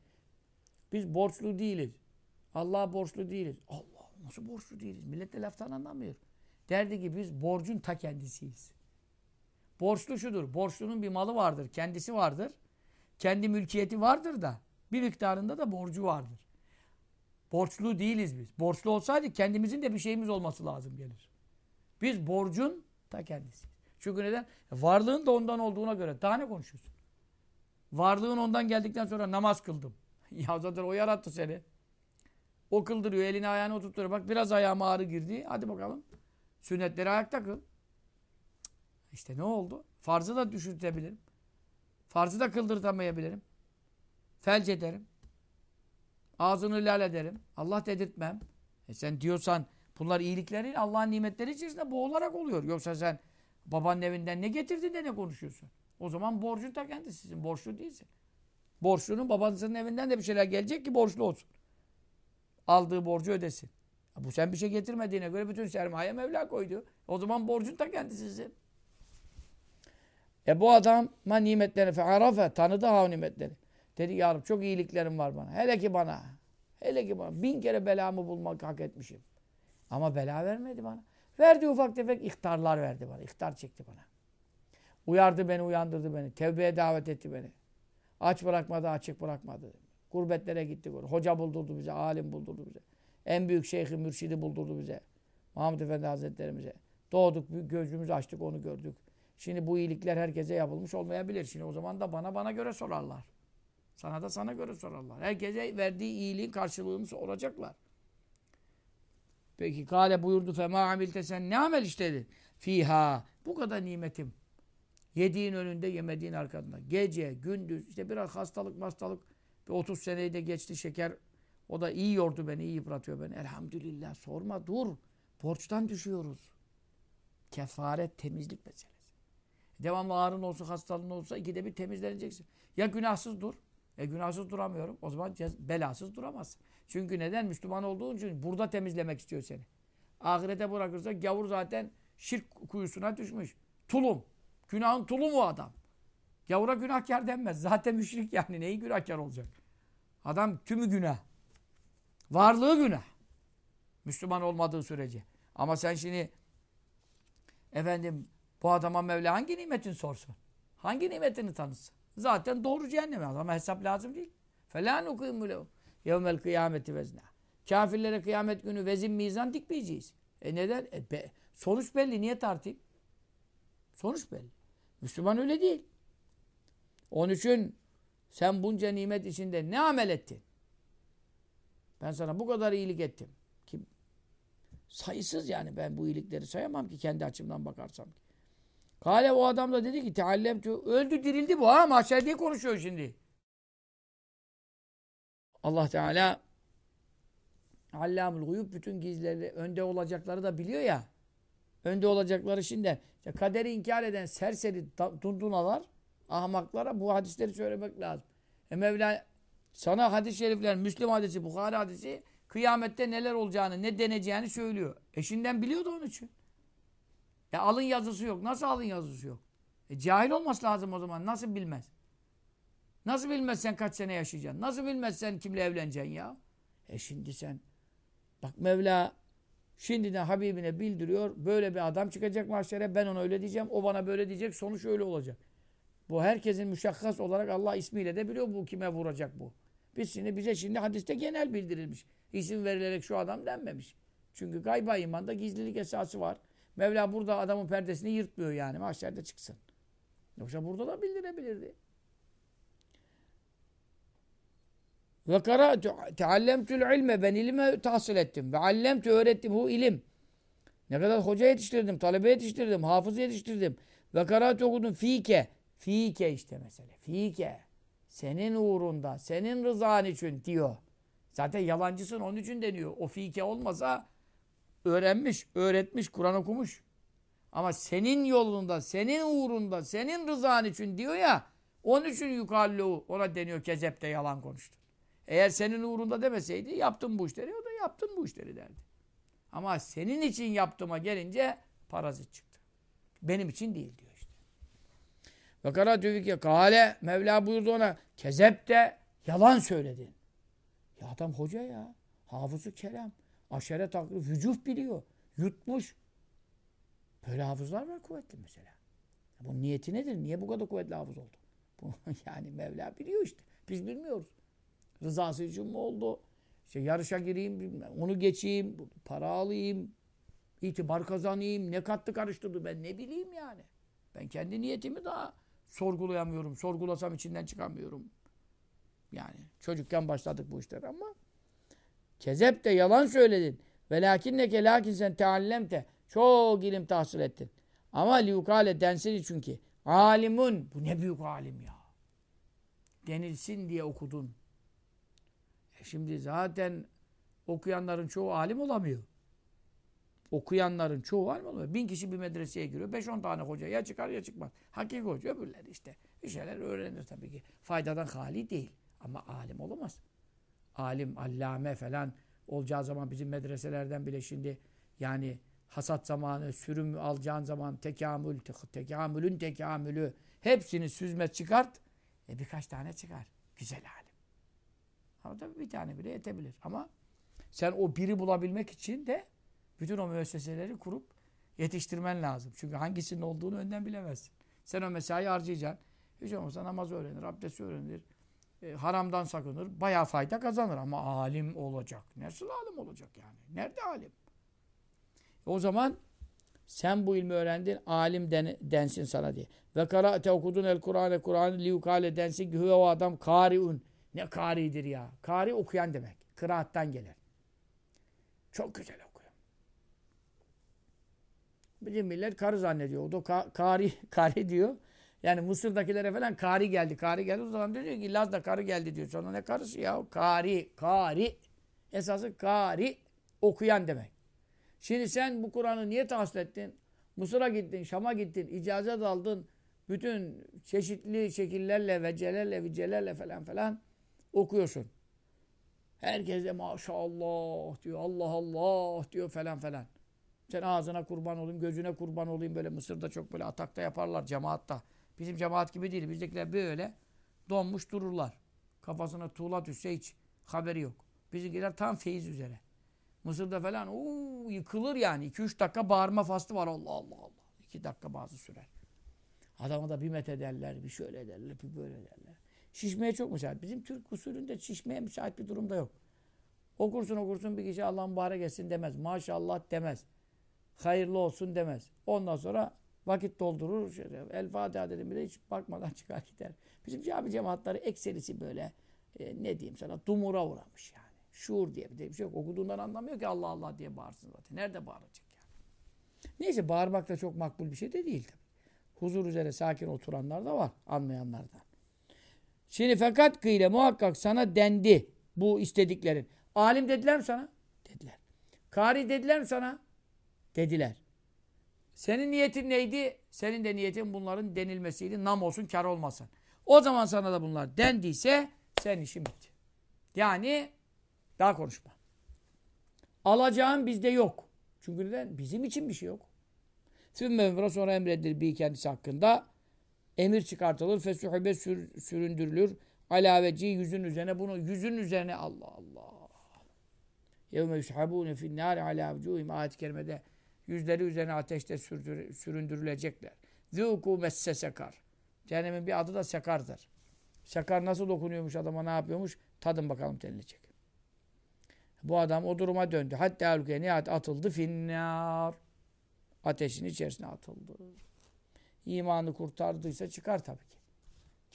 Speaker 1: biz borçlu değiliz. Allah'a borçlu değiliz. Allah nasıl borçlu değiliz? Millet de laftan anlamıyor. Derdi ki biz borcun ta kendisiyiz. Borçlu şudur. Borçlunun bir malı vardır. Kendisi vardır. Kendi mülkiyeti vardır da bir miktarında da borcu vardır. Borçlu değiliz biz. Borçlu olsaydık kendimizin de bir şeyimiz olması lazım gelir. Biz borcun ta kendisi. Çünkü neden? Varlığın da ondan olduğuna göre. Daha ne konuşuyorsun? Varlığın ondan geldikten sonra namaz kıldım. ya zaten o yarattı seni. O kıldırıyor, elini ayağını oturtuyor. Bak biraz ayağıma ağrı girdi. Hadi bakalım. Sünnetleri ayakta kıl. İşte ne oldu? Farzı da düşürtebilirim. Farzı da kıldırtamayabilirim. Felç ederim. Ağzını lal ederim. Allah dedirtmem. E sen diyorsan bunlar iyilikleri Allah'ın nimetleri içerisinde boğularak oluyor. Yoksa sen babanın evinden ne getirdin de ne konuşuyorsun? O zaman borcun ta kendisisin. Borçlu değilsin. Borçlunun babasının evinden de bir şeyler gelecek ki borçlu olsun. Aldığı borcu ödesin. Bu sen bir şey getirmediğine göre bütün sermaye Mevla koydu. O zaman borcun ta kendisisin. E bu adama nimetlerini fe'arafe tanıdı ha o nimetleri. Dedi ya Rabbi çok iyiliklerim var bana. Hele ki bana. Hele ki bana. Bin kere belamı bulmak hak etmişim. Ama bela vermedi bana. Verdi ufak tefek ihtarlar verdi bana. İhtar çekti bana. Uyardı beni, uyandırdı beni. Tevbeye davet etti beni. Aç bırakmadı, açık bırakmadı. Gurbetlere gitti. Hoca buldurdu bize, alim buldurdu bize. En büyük şeyhi, mürşidi buldurdu bize. Mahmud Efendi Hazretlerimize. Doğduk, gözümüzü açtık, onu gördük. Şimdi bu iyilikler herkese yapılmış olmayabilir. Şimdi o zaman da bana bana göre sorarlar. Sana da sana göre sorarlar. Herkese verdiği iyiliğin karşılığını soracaklar. Peki kale buyurdu fema amilte sen ne amel işledin? Fiha. Bu kadar nimetim. Yediğin önünde yemediğin arkasında. Gece, gündüz işte biraz hastalık hastalık bir 30 seneyi de geçti şeker O da iyi yordu beni, iyi yıpratıyor beni. Elhamdülillah sorma dur. Borçtan düşüyoruz. Kefaret temizlik meselesi. Devamlı ağrın olsa, hastalığın olsa ikide bir temizleneceksin. Ya günahsız dur. E günahsız duramıyorum. O zaman belasız duramazsın. Çünkü neden? Müslüman olduğun için burada temizlemek istiyor seni. Ahirete bırakırsa gavur zaten şirk kuyusuna düşmüş. Tulum. Günahın tulumu adam. Gavura günahkar denmez. Zaten müşrik yani. Neyi günahkar olacak? Adam tümü günah. Varlığı günah. Müslüman olmadığı sürece. Ama sen şimdi efendim bu adama Mevla hangi nimetin sorsun? Hangi nimetini tanısın? Zaten doğru cehenneme. Adama hesap lazım değil. فَلَا نُقِيمُ لَهُ يَوْمَ الْقِيَامَةِ وَزْنَا Kafirlere kıyamet günü vezin mizan dikmeyeceğiz. E neden? E be, sonuç belli. Niye tartayım? Sonuç belli. Müslüman öyle değil. Onun için sen bunca nimet içinde ne amel ettin? Ben sana bu kadar iyilik ettim. Ki sayısız yani ben bu iyilikleri sayamam ki kendi açımdan bakarsam. Kale o adam da dedi ki teallemtü öldü dirildi bu ha mahşer diye konuşuyor şimdi. Allah Teala Allamul guyub bütün gizleri önde olacakları da biliyor ya. Önde olacakları şimdi işte kaderi inkar eden serseri dundunalar ahmaklara bu hadisleri söylemek lazım. E Mevla sana hadis-i şerifler, Müslim hadisi, Bukhari hadisi kıyamette neler olacağını, ne deneceğini söylüyor. Eşinden biliyordu onun için. Ya alın yazısı yok. Nasıl alın yazısı yok? E cahil olması lazım o zaman. Nasıl bilmez? Nasıl bilmezsen kaç sene yaşayacaksın? Nasıl bilmezsen kimle evleneceksin ya? E şimdi sen bak Mevla şimdiden Habibine bildiriyor. Böyle bir adam çıkacak mahşere. Ben ona öyle diyeceğim. O bana böyle diyecek. Sonuç öyle olacak. Bu herkesin müşakkas olarak Allah ismiyle de biliyor bu kime vuracak bu. Biz şimdi bize şimdi hadiste genel bildirilmiş. İsim verilerek şu adam denmemiş. Çünkü gayba imanda gizlilik esası var. Mevla burada adamın perdesini yırtmıyor yani. Mahşerde çıksın. Yoksa burada da bildirebilirdi. Ve karatu teallemtül ilme ben ilime tahsil ettim. Ve allemtü öğrettim bu ilim. Ne kadar hoca yetiştirdim, talebe yetiştirdim, hafız yetiştirdim. Ve karatu okudum fike. Fike işte mesele. Fike. Senin uğrunda, senin rızan için diyor. Zaten yalancısın onun için deniyor. O fike olmasa öğrenmiş, öğretmiş, Kur'an okumuş. Ama senin yolunda, senin uğrunda, senin rızan için diyor ya, onun için yukallu ona deniyor kezepte yalan konuştu. Eğer senin uğrunda demeseydi yaptım bu işleri, o da yaptın bu işleri derdi. Ama senin için yaptığıma gelince parazit çıktı. Benim için değil diyor işte. Ve kara tüvike kale Mevla buyurdu ona kezepte yalan söyledin. Ya adam hoca ya. Hafızı kelam. Aşere takrir, vücuh biliyor. Yutmuş. Böyle hafızlar var kuvvetli mesela. Bunun niyeti nedir? Niye bu kadar kuvvetli hafız oldu? Bu, yani Mevla biliyor işte. Biz bilmiyoruz. Rızası için mi oldu? İşte yarışa gireyim, onu geçeyim, para alayım, itibar kazanayım. Ne kattı karıştırdı ben ne bileyim yani. Ben kendi niyetimi daha sorgulayamıyorum. Sorgulasam içinden çıkamıyorum. Yani çocukken başladık bu işler ama Kezep de yalan söyledin. Ve lakinneke lakin sen teallemte. Çok ilim tahsil ettin. Ama liukale densin çünkü. Alimun. Bu ne büyük alim ya. Denilsin diye okudun. E şimdi zaten okuyanların çoğu alim olamıyor. Okuyanların çoğu alim olamıyor. Bin kişi bir medreseye giriyor. Beş on tane hoca ya çıkar ya çıkmaz. Hakiki hoca öbürleri işte. Bir şeyler öğrenir tabii ki. Faydadan hali değil. Ama alim olamaz alim, allame falan olacağı zaman bizim medreselerden bile şimdi yani hasat zamanı, sürüm alacağın zaman tekamül, tekamülün tekamülü hepsini süzme çıkart. E birkaç tane çıkar. Güzel alim. Tabii bir tane bile yetebilir. Ama sen o biri bulabilmek için de bütün o müesseseleri kurup yetiştirmen lazım. Çünkü hangisinin olduğunu önden bilemezsin. Sen o mesai harcayacaksın. Hiç olmazsa namaz öğrenir, abdest öğrenir, e, haramdan sakınır, bayağı fayda kazanır ama alim olacak. Nasıl alim olacak yani? Nerede alim? O zaman sen bu ilmi öğrendin, alim den, densin sana diye. Ve karate okudun el Kur'an'ı, Kur'an'ı liukale densin ki o adam kariun. Ne karidir ya? Kari okuyan demek. Kıraattan gelir. Çok güzel okuyor. Bizim millet karı zannediyor. O da ka kari, kari diyor. Yani Mısır'dakilere falan kari geldi. Kari geldi. O zaman diyor ki Laz'da karı geldi diyor. Sonra ne karısı ya? Kari. Kari. Esası kari okuyan demek. Şimdi sen bu Kur'an'ı niye tahsil ettin? Mısır'a gittin, Şam'a gittin, icazet aldın. Bütün çeşitli şekillerle, vecelerle, vicelerle falan falan okuyorsun. Herkes de maşallah diyor, Allah Allah diyor falan falan. Sen ağzına kurban olayım, gözüne kurban olayım böyle Mısır'da çok böyle atakta yaparlar cemaatta. Bizim cemaat gibi değil. Bizdekiler böyle donmuş dururlar. Kafasına tuğla düşse hiç haberi yok. Bizimkiler tam feyiz üzere. Mısır'da falan uuu yıkılır yani. 2-3 dakika bağırma faslı var. Allah Allah Allah. 2 dakika bazı sürer. Adama da bir met ederler, bir şöyle ederler, bir böyle ederler. Şişmeye çok müsait. Bizim Türk usulünde şişmeye müsait bir durumda yok. Okursun okursun bir kişi Allah mübarek etsin demez. Maşallah demez. Hayırlı olsun demez. Ondan sonra vakit doldurur. Şöyle, El Fatiha dedim bile hiç bakmadan çıkar gider. Bizim cami cemaatleri ekserisi böyle e, ne diyeyim sana dumura uğramış yani. Şuur diye bir şey yok. Okuduğundan anlamıyor ki Allah Allah diye bağırsın zaten. Nerede bağıracak yani? Neyse bağırmak da çok makbul bir şey de değil tabii. Huzur üzere sakin oturanlar da var. Anlayanlardan. Şimdi fakat kıyle muhakkak sana dendi bu istediklerin. Alim dediler mi sana? Dediler. Kari dediler mi sana? Dediler. Senin niyetin neydi? Senin de niyetin bunların denilmesiydi. Nam olsun, kar olmasın. O zaman sana da bunlar dendiyse senin işin bitti. Yani daha konuşma. Alacağın bizde yok. Çünkü neden? Bizim için bir şey yok. Sümme sonra emredilir bir kendisi hakkında. Emir çıkartılır. Fesuhibe sür, süründürülür. Alaveci yüzün üzerine. Bunu yüzün üzerine Allah Allah. Yevme yushabune finnâri alâ vücûhim ayet-i kerimede yüzleri üzerine ateşte sürdür, süründürülecekler. Zûkû messe sekar. Cehennemin bir adı da sekardır. Sekar nasıl dokunuyormuş adama ne yapıyormuş? Tadın bakalım denilecek. Bu adam o duruma döndü. Hatta ülkeye nihayet atıldı finnâr. Ateşin içerisine atıldı. İmanı kurtardıysa çıkar tabii ki.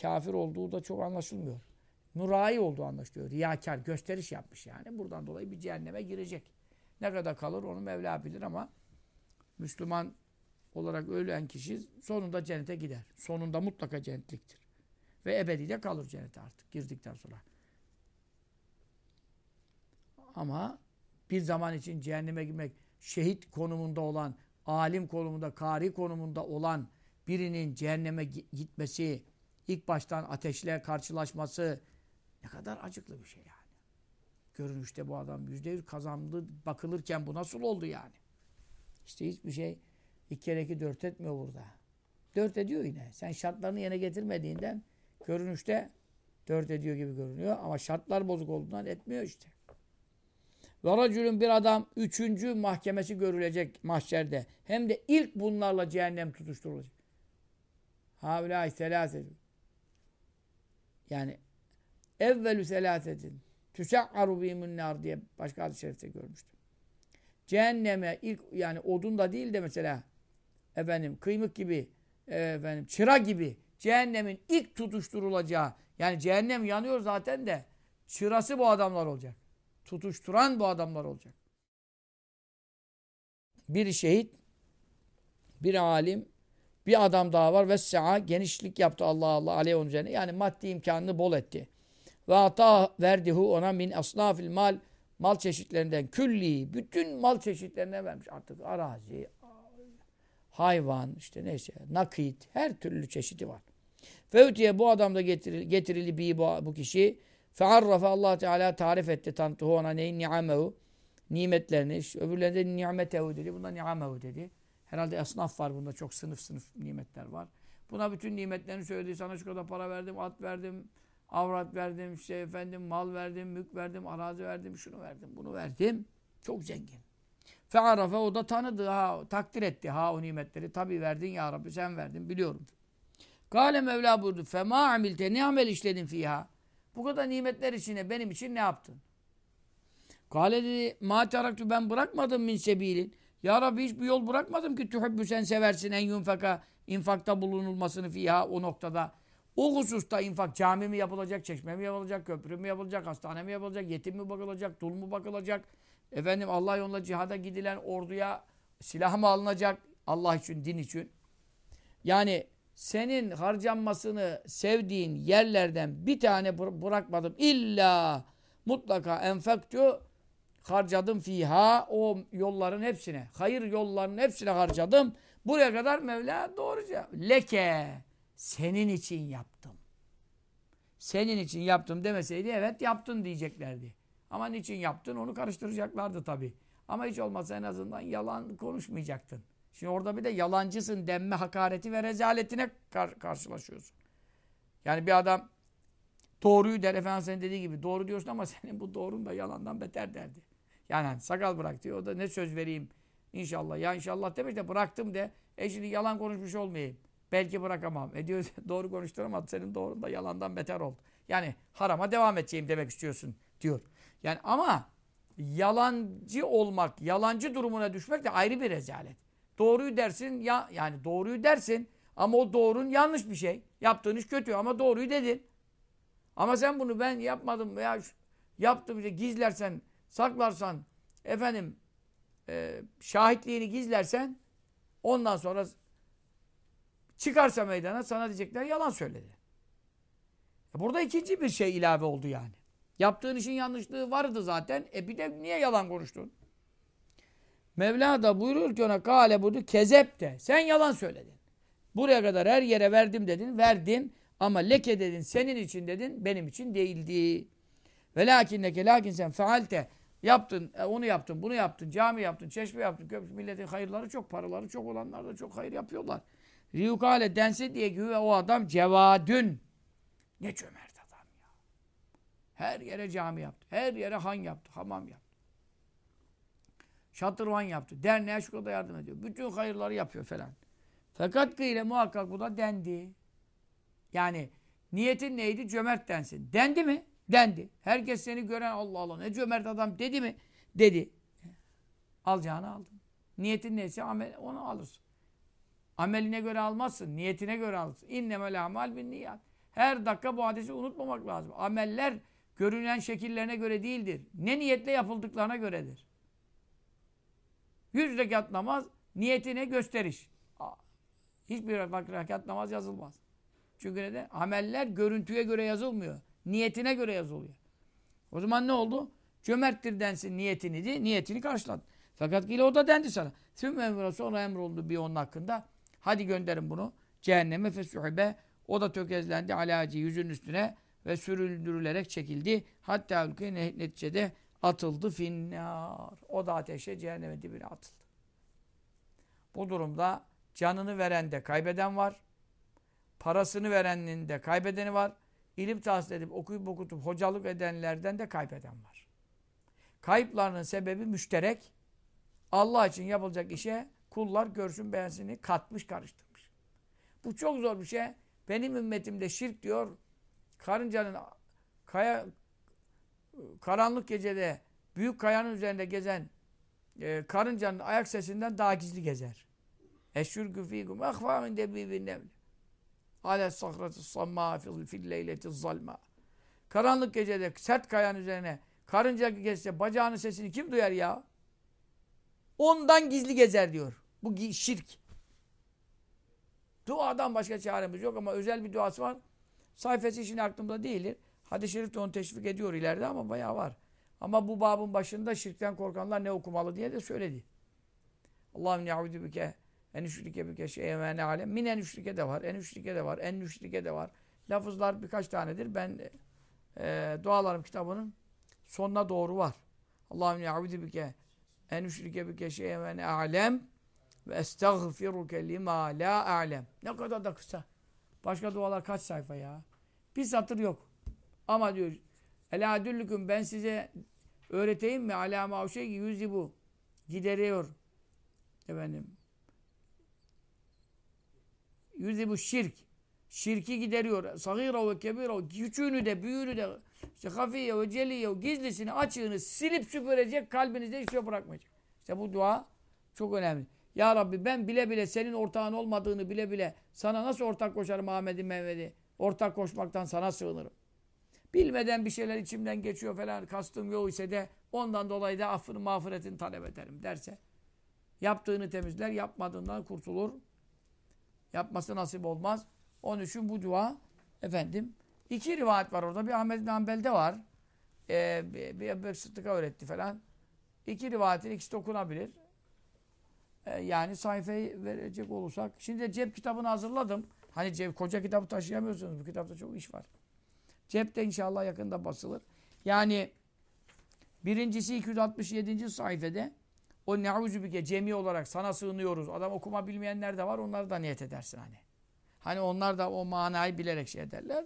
Speaker 1: Kafir olduğu da çok anlaşılmıyor. Nurai olduğu anlaşılıyor. Riyakar, gösteriş yapmış yani. Buradan dolayı bir cehenneme girecek. Ne kadar kalır onu Mevla bilir ama Müslüman olarak ölen kişi sonunda cennete gider. Sonunda mutlaka cennetliktir. Ve ebedi de kalır cennete artık girdikten sonra. Ama bir zaman için cehenneme girmek şehit konumunda olan, alim konumunda, kari konumunda olan birinin cehenneme gitmesi, ilk baştan ateşle karşılaşması ne kadar acıklı bir şey yani. Görünüşte bu adam yüzde yüz kazandı bakılırken bu nasıl oldu yani? İşte hiçbir şey iki kere iki dört etmiyor burada. Dört ediyor yine. Sen şartlarını yerine getirmediğinden görünüşte dört ediyor gibi görünüyor. Ama şartlar bozuk olduğundan etmiyor işte. Ve racülün bir adam üçüncü mahkemesi görülecek mahşerde. Hem de ilk bunlarla cehennem tutuşturulacak. Havlâ selâsetün. Yani evvelü selâsetin tüse'aru bîmün nâr diye başka hadis-i şerifte görmüştüm. Cehenneme ilk yani odun da değil de mesela efendim kıymık gibi efendim çıra gibi cehennemin ilk tutuşturulacağı yani cehennem yanıyor zaten de çırası bu adamlar olacak. Tutuşturan bu adamlar olacak. Bir şehit, bir alim, bir adam daha var ve sa'a genişlik yaptı Allah Allah aleyh onun üzerine. Yani maddi imkanını bol etti. Ve ata verdihu ona min asnafil mal mal çeşitlerinden külli bütün mal çeşitlerine vermiş artık arazi, hayvan işte neyse nakit her türlü çeşidi var. Fevtiye bu adamda getirili, getirili bir bu, bu kişi fearrafe Allah Teala tarif etti tantuhu ona neyin ni'amehu nimetlerini öbürlerinde nimetehu dedi bunda ni'amehu dedi. Herhalde esnaf var bunda çok sınıf sınıf nimetler var. Buna bütün nimetlerini söyledi. Sana şu kadar para verdim, at verdim, avrat verdim, işte efendim mal verdim, mülk verdim, arazi verdim, şunu verdim, bunu verdim. Çok zengin. Fe'arafe o da tanıdı, ha, takdir etti ha o nimetleri. Tabi verdin ya Rabbi sen verdin biliyorum. Kale Mevla buyurdu. Fema amilte ne amel işledin fiha? Bu kadar nimetler içine benim için ne yaptın? Kale dedi ma teraktu ben bırakmadım min sebilin. Ya Rabbi hiçbir yol bırakmadım ki tuhübbü sen seversin en yunfaka infakta bulunulmasını fiha o noktada. O hususta infak cami mi yapılacak, çeşme mi yapılacak, köprü mü yapılacak, hastane mi yapılacak, yetim mi bakılacak, dul mu bakılacak? Efendim Allah yolunda cihada gidilen orduya silah mı alınacak? Allah için, din için. Yani senin harcanmasını sevdiğin yerlerden bir tane bırakmadım. İlla mutlaka enfektü harcadım fiha o yolların hepsine. Hayır yollarının hepsine harcadım. Buraya kadar Mevla doğru cevap. Leke senin için yaptım. Senin için yaptım demeseydi evet yaptın diyeceklerdi. Ama niçin yaptın onu karıştıracaklardı tabii. Ama hiç olmazsa en azından yalan konuşmayacaktın. Şimdi orada bir de yalancısın denme hakareti ve rezaletine kar karşılaşıyorsun. Yani bir adam doğruyu der Efendimiz senin dediği gibi doğru diyorsun ama senin bu doğrun da yalandan beter derdi. Yani sakal bırak diyor. O da ne söz vereyim inşallah. Ya inşallah demiş de bıraktım de. E şimdi yalan konuşmuş olmayayım. Belki bırakamam. E diyor doğru konuşturamadı. Senin doğrun da yalandan beter oldu. Yani harama devam edeceğim demek istiyorsun diyor. Yani ama yalancı olmak, yalancı durumuna düşmek de ayrı bir rezalet. Doğruyu dersin ya yani doğruyu dersin ama o doğrun yanlış bir şey. Yaptığın iş kötü ama doğruyu dedin. Ama sen bunu ben yapmadım veya yaptım işte gizlersen, saklarsan, efendim e, şahitliğini gizlersen ondan sonra çıkarsa meydana sana diyecekler yalan söyledi. E burada ikinci bir şey ilave oldu yani. Yaptığın işin yanlışlığı vardı zaten. E bir de niye yalan konuştun? Mevla da buyurur ki ona kale budu kezep de. Sen yalan söyledin. Buraya kadar her yere verdim dedin. Verdin. Ama leke dedin. Senin için dedin. Benim için değildi. Ve lakinneke lakin sen fealte. Yaptın. E, onu yaptın. Bunu yaptın. Cami yaptın. Çeşme yaptın. Köprü milletin hayırları çok. Paraları çok olanlar da çok hayır yapıyorlar. Riyukale dense diye güve o adam cevadün. Ne cömert adam ya. Her yere cami yaptı. Her yere han yaptı. Hamam yaptı. Şatırvan yaptı. Derneğe şu kadar yardım ediyor. Bütün hayırları yapıyor falan. Fakat kıyle muhakkak bu da dendi. Yani niyetin neydi? Cömert densin. Dendi mi? Dendi. Herkes seni gören Allah Allah ne cömert adam dedi mi? Dedi. Alacağını aldın. Niyetin neyse amel, onu alırsın. Ameline göre almazsın. Niyetine göre alırsın. İnnemel amal bin niyat. Her dakika bu hadisi unutmamak lazım. Ameller görünen şekillerine göre değildir. Ne niyetle yapıldıklarına göredir. Yüz rekat namaz niyetine gösteriş. Hiçbir rekat namaz yazılmaz. Çünkü neden? Ameller görüntüye göre yazılmıyor. Niyetine göre yazılıyor. O zaman ne oldu? Cömerttir densin niyetini de, niyetini karşıladı. Fakat ile o da dendi sana. Sümme sonra emroldu bir onun hakkında. Hadi gönderin bunu. Cehenneme fesuhibe. O da tökezlendi alacı yüzün üstüne ve sürüldürülerek çekildi. Hatta ülke neticede atıldı finnar. O da ateşe cehennemin dibine atıldı. Bu durumda canını veren de kaybeden var. Parasını verenin de kaybedeni var. İlim tahsil edip okuyup okutup hocalık edenlerden de kaybeden var. Kayıplarının sebebi müşterek. Allah için yapılacak işe kullar görsün beğensini katmış karıştırmış. Bu çok zor bir şey. Benim ümmetimde şirk diyor karıncanın kaya karanlık gecede büyük kayanın üzerinde gezen e, karıncanın ayak sesinden daha gizli gezer. Eşşürkü fîkum ehvâ min debîbin nevli. Ale sahrati samma fil leyleti zalma. Karanlık gecede sert kayanın üzerine karınca geçse bacağının sesini kim duyar ya? Ondan gizli gezer diyor. Bu şirk. Duadan başka çaremiz yok ama özel bir duası var. Sayfası şimdi aklımda değildir. Hadis-i Şerif de onu teşvik ediyor ileride ama bayağı var. Ama bu babın başında şirkten korkanlar ne okumalı diye de söyledi. Allahümme ne'udu bike en üşrike bike şey'e ve alem. Min en üşrike de var. En üşrike de var. En üşrike de var. Lafızlar birkaç tanedir. Ben e, dualarım kitabının sonuna doğru var. Allahümme ne'udu bike en üşrike bike şey'e ve ne alem ve estağfiruke lima la alem. Ne kadar da kısa. Başka dualar kaç sayfa ya? Bir satır yok. Ama diyor Ela adüllüküm ben size öğreteyim mi? Alâ mâşe yüzü bu. Gideriyor. Efendim. Bu şirk. Şirki gideriyor. Sagîra ve kebîra. Küçüğünü de, büyüğünü de, işte hafiye ve celiye, gizlisini, açığını silip süpürecek, kalbinizde hiçbir şey bırakmayacak. İşte bu dua çok önemli. Ya Rabbi ben bile bile senin ortağın olmadığını bile bile sana nasıl ortak koşarım Ahmet'i Mehmet'i? Ortak koşmaktan sana sığınırım. Bilmeden bir şeyler içimden geçiyor falan kastım yok ise de ondan dolayı da affını mağfiretini talep ederim derse yaptığını temizler yapmadığından kurtulur. Yapması nasip olmaz. Onun için bu dua efendim iki rivayet var orada. Bir Ahmet bin var. Ee, bir Ebu Sıddık'a öğretti falan. İki rivayetin ikisi de okunabilir. Ee, yani sayfayı verecek olursak. Şimdi cep kitabını hazırladım. Hani cep, koca kitabı taşıyamıyorsunuz. Bu kitapta çok iş var. Cepte inşallah yakında basılır. Yani birincisi 267. sayfede o neuzübike cemi olarak sana sığınıyoruz. Adam okuma bilmeyenler de var. Onları da niyet edersin hani. Hani onlar da o manayı bilerek şey ederler.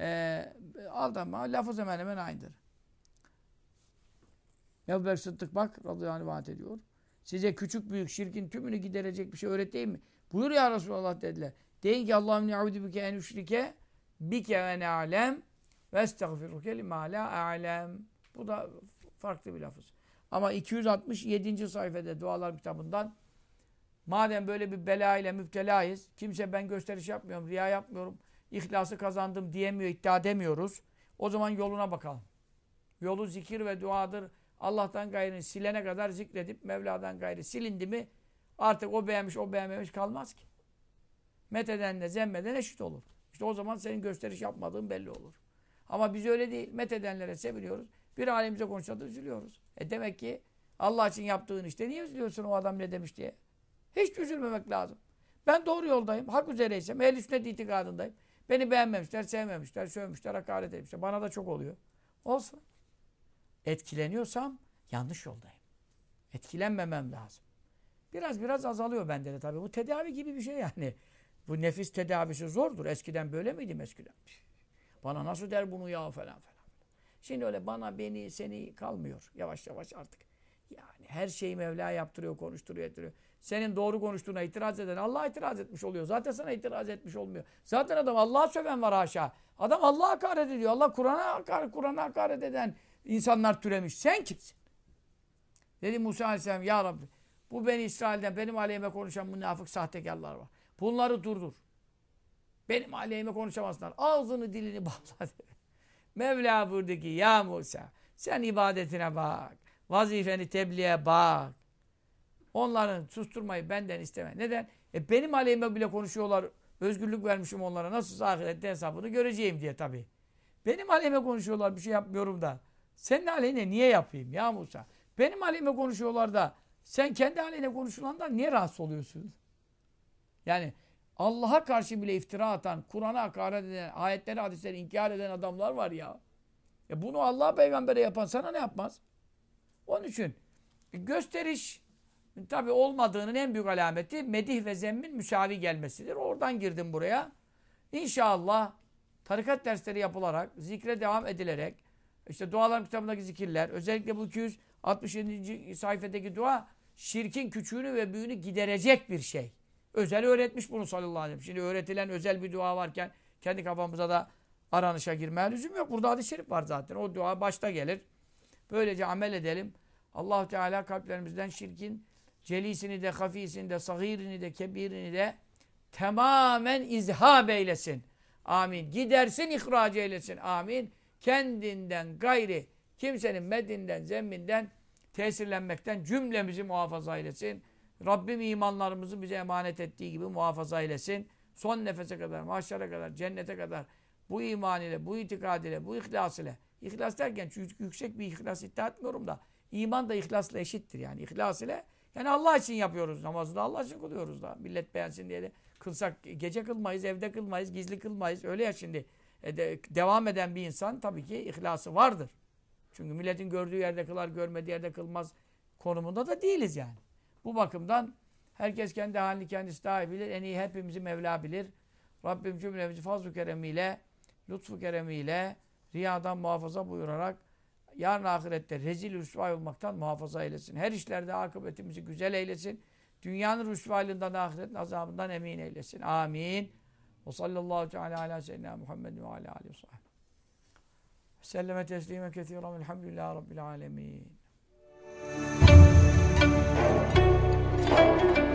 Speaker 1: Ee, aldanma. Lafız hemen hemen aynıdır. Ebu Bekir Sıddık bak radıyallahu anh ediyor. Size küçük büyük şirkin tümünü giderecek bir şey öğreteyim mi? Buyur ya Resulallah dediler. Deyin ki Allah'ım ni'udu bike en üşrike bike ve ne'alem ve estağfiruke lima la a'lem. Bu da farklı bir lafız. Ama 267. sayfada dualar kitabından madem böyle bir bela ile müptelayız, kimse ben gösteriş yapmıyorum, riya yapmıyorum, ihlası kazandım diyemiyor, iddia demiyoruz. O zaman yoluna bakalım. Yolu zikir ve duadır. Allah'tan gayrını silene kadar zikredip Mevla'dan gayrı silindi mi artık o beğenmiş o beğenmemiş kalmaz ki. Methedenle zemmeden eşit olur. İşte o zaman senin gösteriş yapmadığın belli olur. Ama biz öyle değil. Methedenlere seviniyoruz. Bir alemize konuşsa da üzülüyoruz. E demek ki Allah için yaptığın işte niye üzülüyorsun o adam ne demiş diye. Hiç üzülmemek lazım. Ben doğru yoldayım. Hak üzereysem. Ehl-i sünnet itikadındayım. Beni beğenmemişler, sevmemişler, sövmüşler, hakaret etmişler. Bana da çok oluyor. Olsun. Etkileniyorsam yanlış yoldayım. Etkilenmemem lazım. Biraz biraz azalıyor bende de tabii. Bu tedavi gibi bir şey yani. Bu nefis tedavisi zordur. Eskiden böyle miydim eskiden? Bana nasıl der bunu ya falan falan. Şimdi öyle bana, beni, seni kalmıyor. Yavaş yavaş artık. Yani her şeyi Mevla yaptırıyor, konuşturuyor, ettiriyor. Senin doğru konuştuğuna itiraz eden Allah itiraz etmiş oluyor. Zaten sana itiraz etmiş olmuyor. Zaten adam Allah'a söven var haşa. Adam Allah'a hakaret ediyor. Allah Kur'an'a hakaret, Kur'an'a hakaret eden insanlar türemiş. Sen kimsin? Dedi Musa Aleyhisselam ya Rabbi bu beni İsrail'den benim aleyhime konuşan münafık sahtekarlar var. Bunları durdur. Benim aleyhime konuşamazlar. Ağzını dilini bağla Mevla buyurdu ki ya Musa sen ibadetine bak. Vazifeni tebliğe bak. Onların susturmayı benden isteme. Neden? E benim aleyhime bile konuşuyorlar. Özgürlük vermişim onlara. Nasıl ahirette hesabını göreceğim diye tabii. Benim aleyhime konuşuyorlar bir şey yapmıyorum da. Senin aleyhine niye yapayım ya Musa? Benim aleyhime konuşuyorlar da sen kendi aleyhine konuşulandan niye rahatsız oluyorsun? Yani Allah'a karşı bile iftira atan, Kur'an'a hakaret eden, ayetleri, hadisleri inkar eden adamlar var ya. E bunu Allah peygambere yapan sana ne yapmaz? Onun için gösteriş tabi olmadığının en büyük alameti medih ve zemmin müsavi gelmesidir. Oradan girdim buraya. İnşallah tarikat dersleri yapılarak, zikre devam edilerek, işte dualar kitabındaki zikirler, özellikle bu 267. sayfadaki dua şirkin küçüğünü ve büyüğünü giderecek bir şey. Özel öğretmiş bunu sallallahu aleyhi ve sellem. Şimdi öğretilen özel bir dua varken kendi kafamıza da aranışa girmeye lüzum yok. Burada hadis-i şerif var zaten. O dua başta gelir. Böylece amel edelim. allah Teala kalplerimizden şirkin celisini de, hafisini de, sahirini de, kebirini de tamamen izhab eylesin. Amin. Gidersin, ihraç eylesin. Amin. Kendinden gayri kimsenin medinden, zemminden tesirlenmekten cümlemizi muhafaza eylesin. Rabbim imanlarımızı bize emanet ettiği gibi muhafaza eylesin. Son nefese kadar, mahşere kadar, cennete kadar bu iman ile, bu itikad ile, bu ihlas ile. İhlas derken yüksek bir ihlas iddia etmiyorum da iman da ihlasla eşittir yani. ihlas ile yani Allah için yapıyoruz namazı da Allah için kılıyoruz da. Millet beğensin diye de kılsak gece kılmayız, evde kılmayız, gizli kılmayız. Öyle ya şimdi. E de, devam eden bir insan tabii ki ihlası vardır. Çünkü milletin gördüğü yerde kılar, görmediği yerde kılmaz konumunda da değiliz yani. Bu bakımdan herkes kendi halini kendisi daha iyi bilir. En iyi hepimizi Mevla bilir. Rabbim cümlemizi fazl-ı keremiyle, lütfu keremiyle riyadan muhafaza buyurarak yarın ahirette rezil rüsvay olmaktan muhafaza eylesin. Her işlerde akıbetimizi güzel eylesin. Dünyanın rüsvaylığından, ahiretin azabından emin eylesin. Amin. Ve sallallahu teala ala seyyidina Muhammed ve ala aleyhi ve sahbihi. Selleme teslimen kethiren velhamdülillahi rabbil alemin. thank you.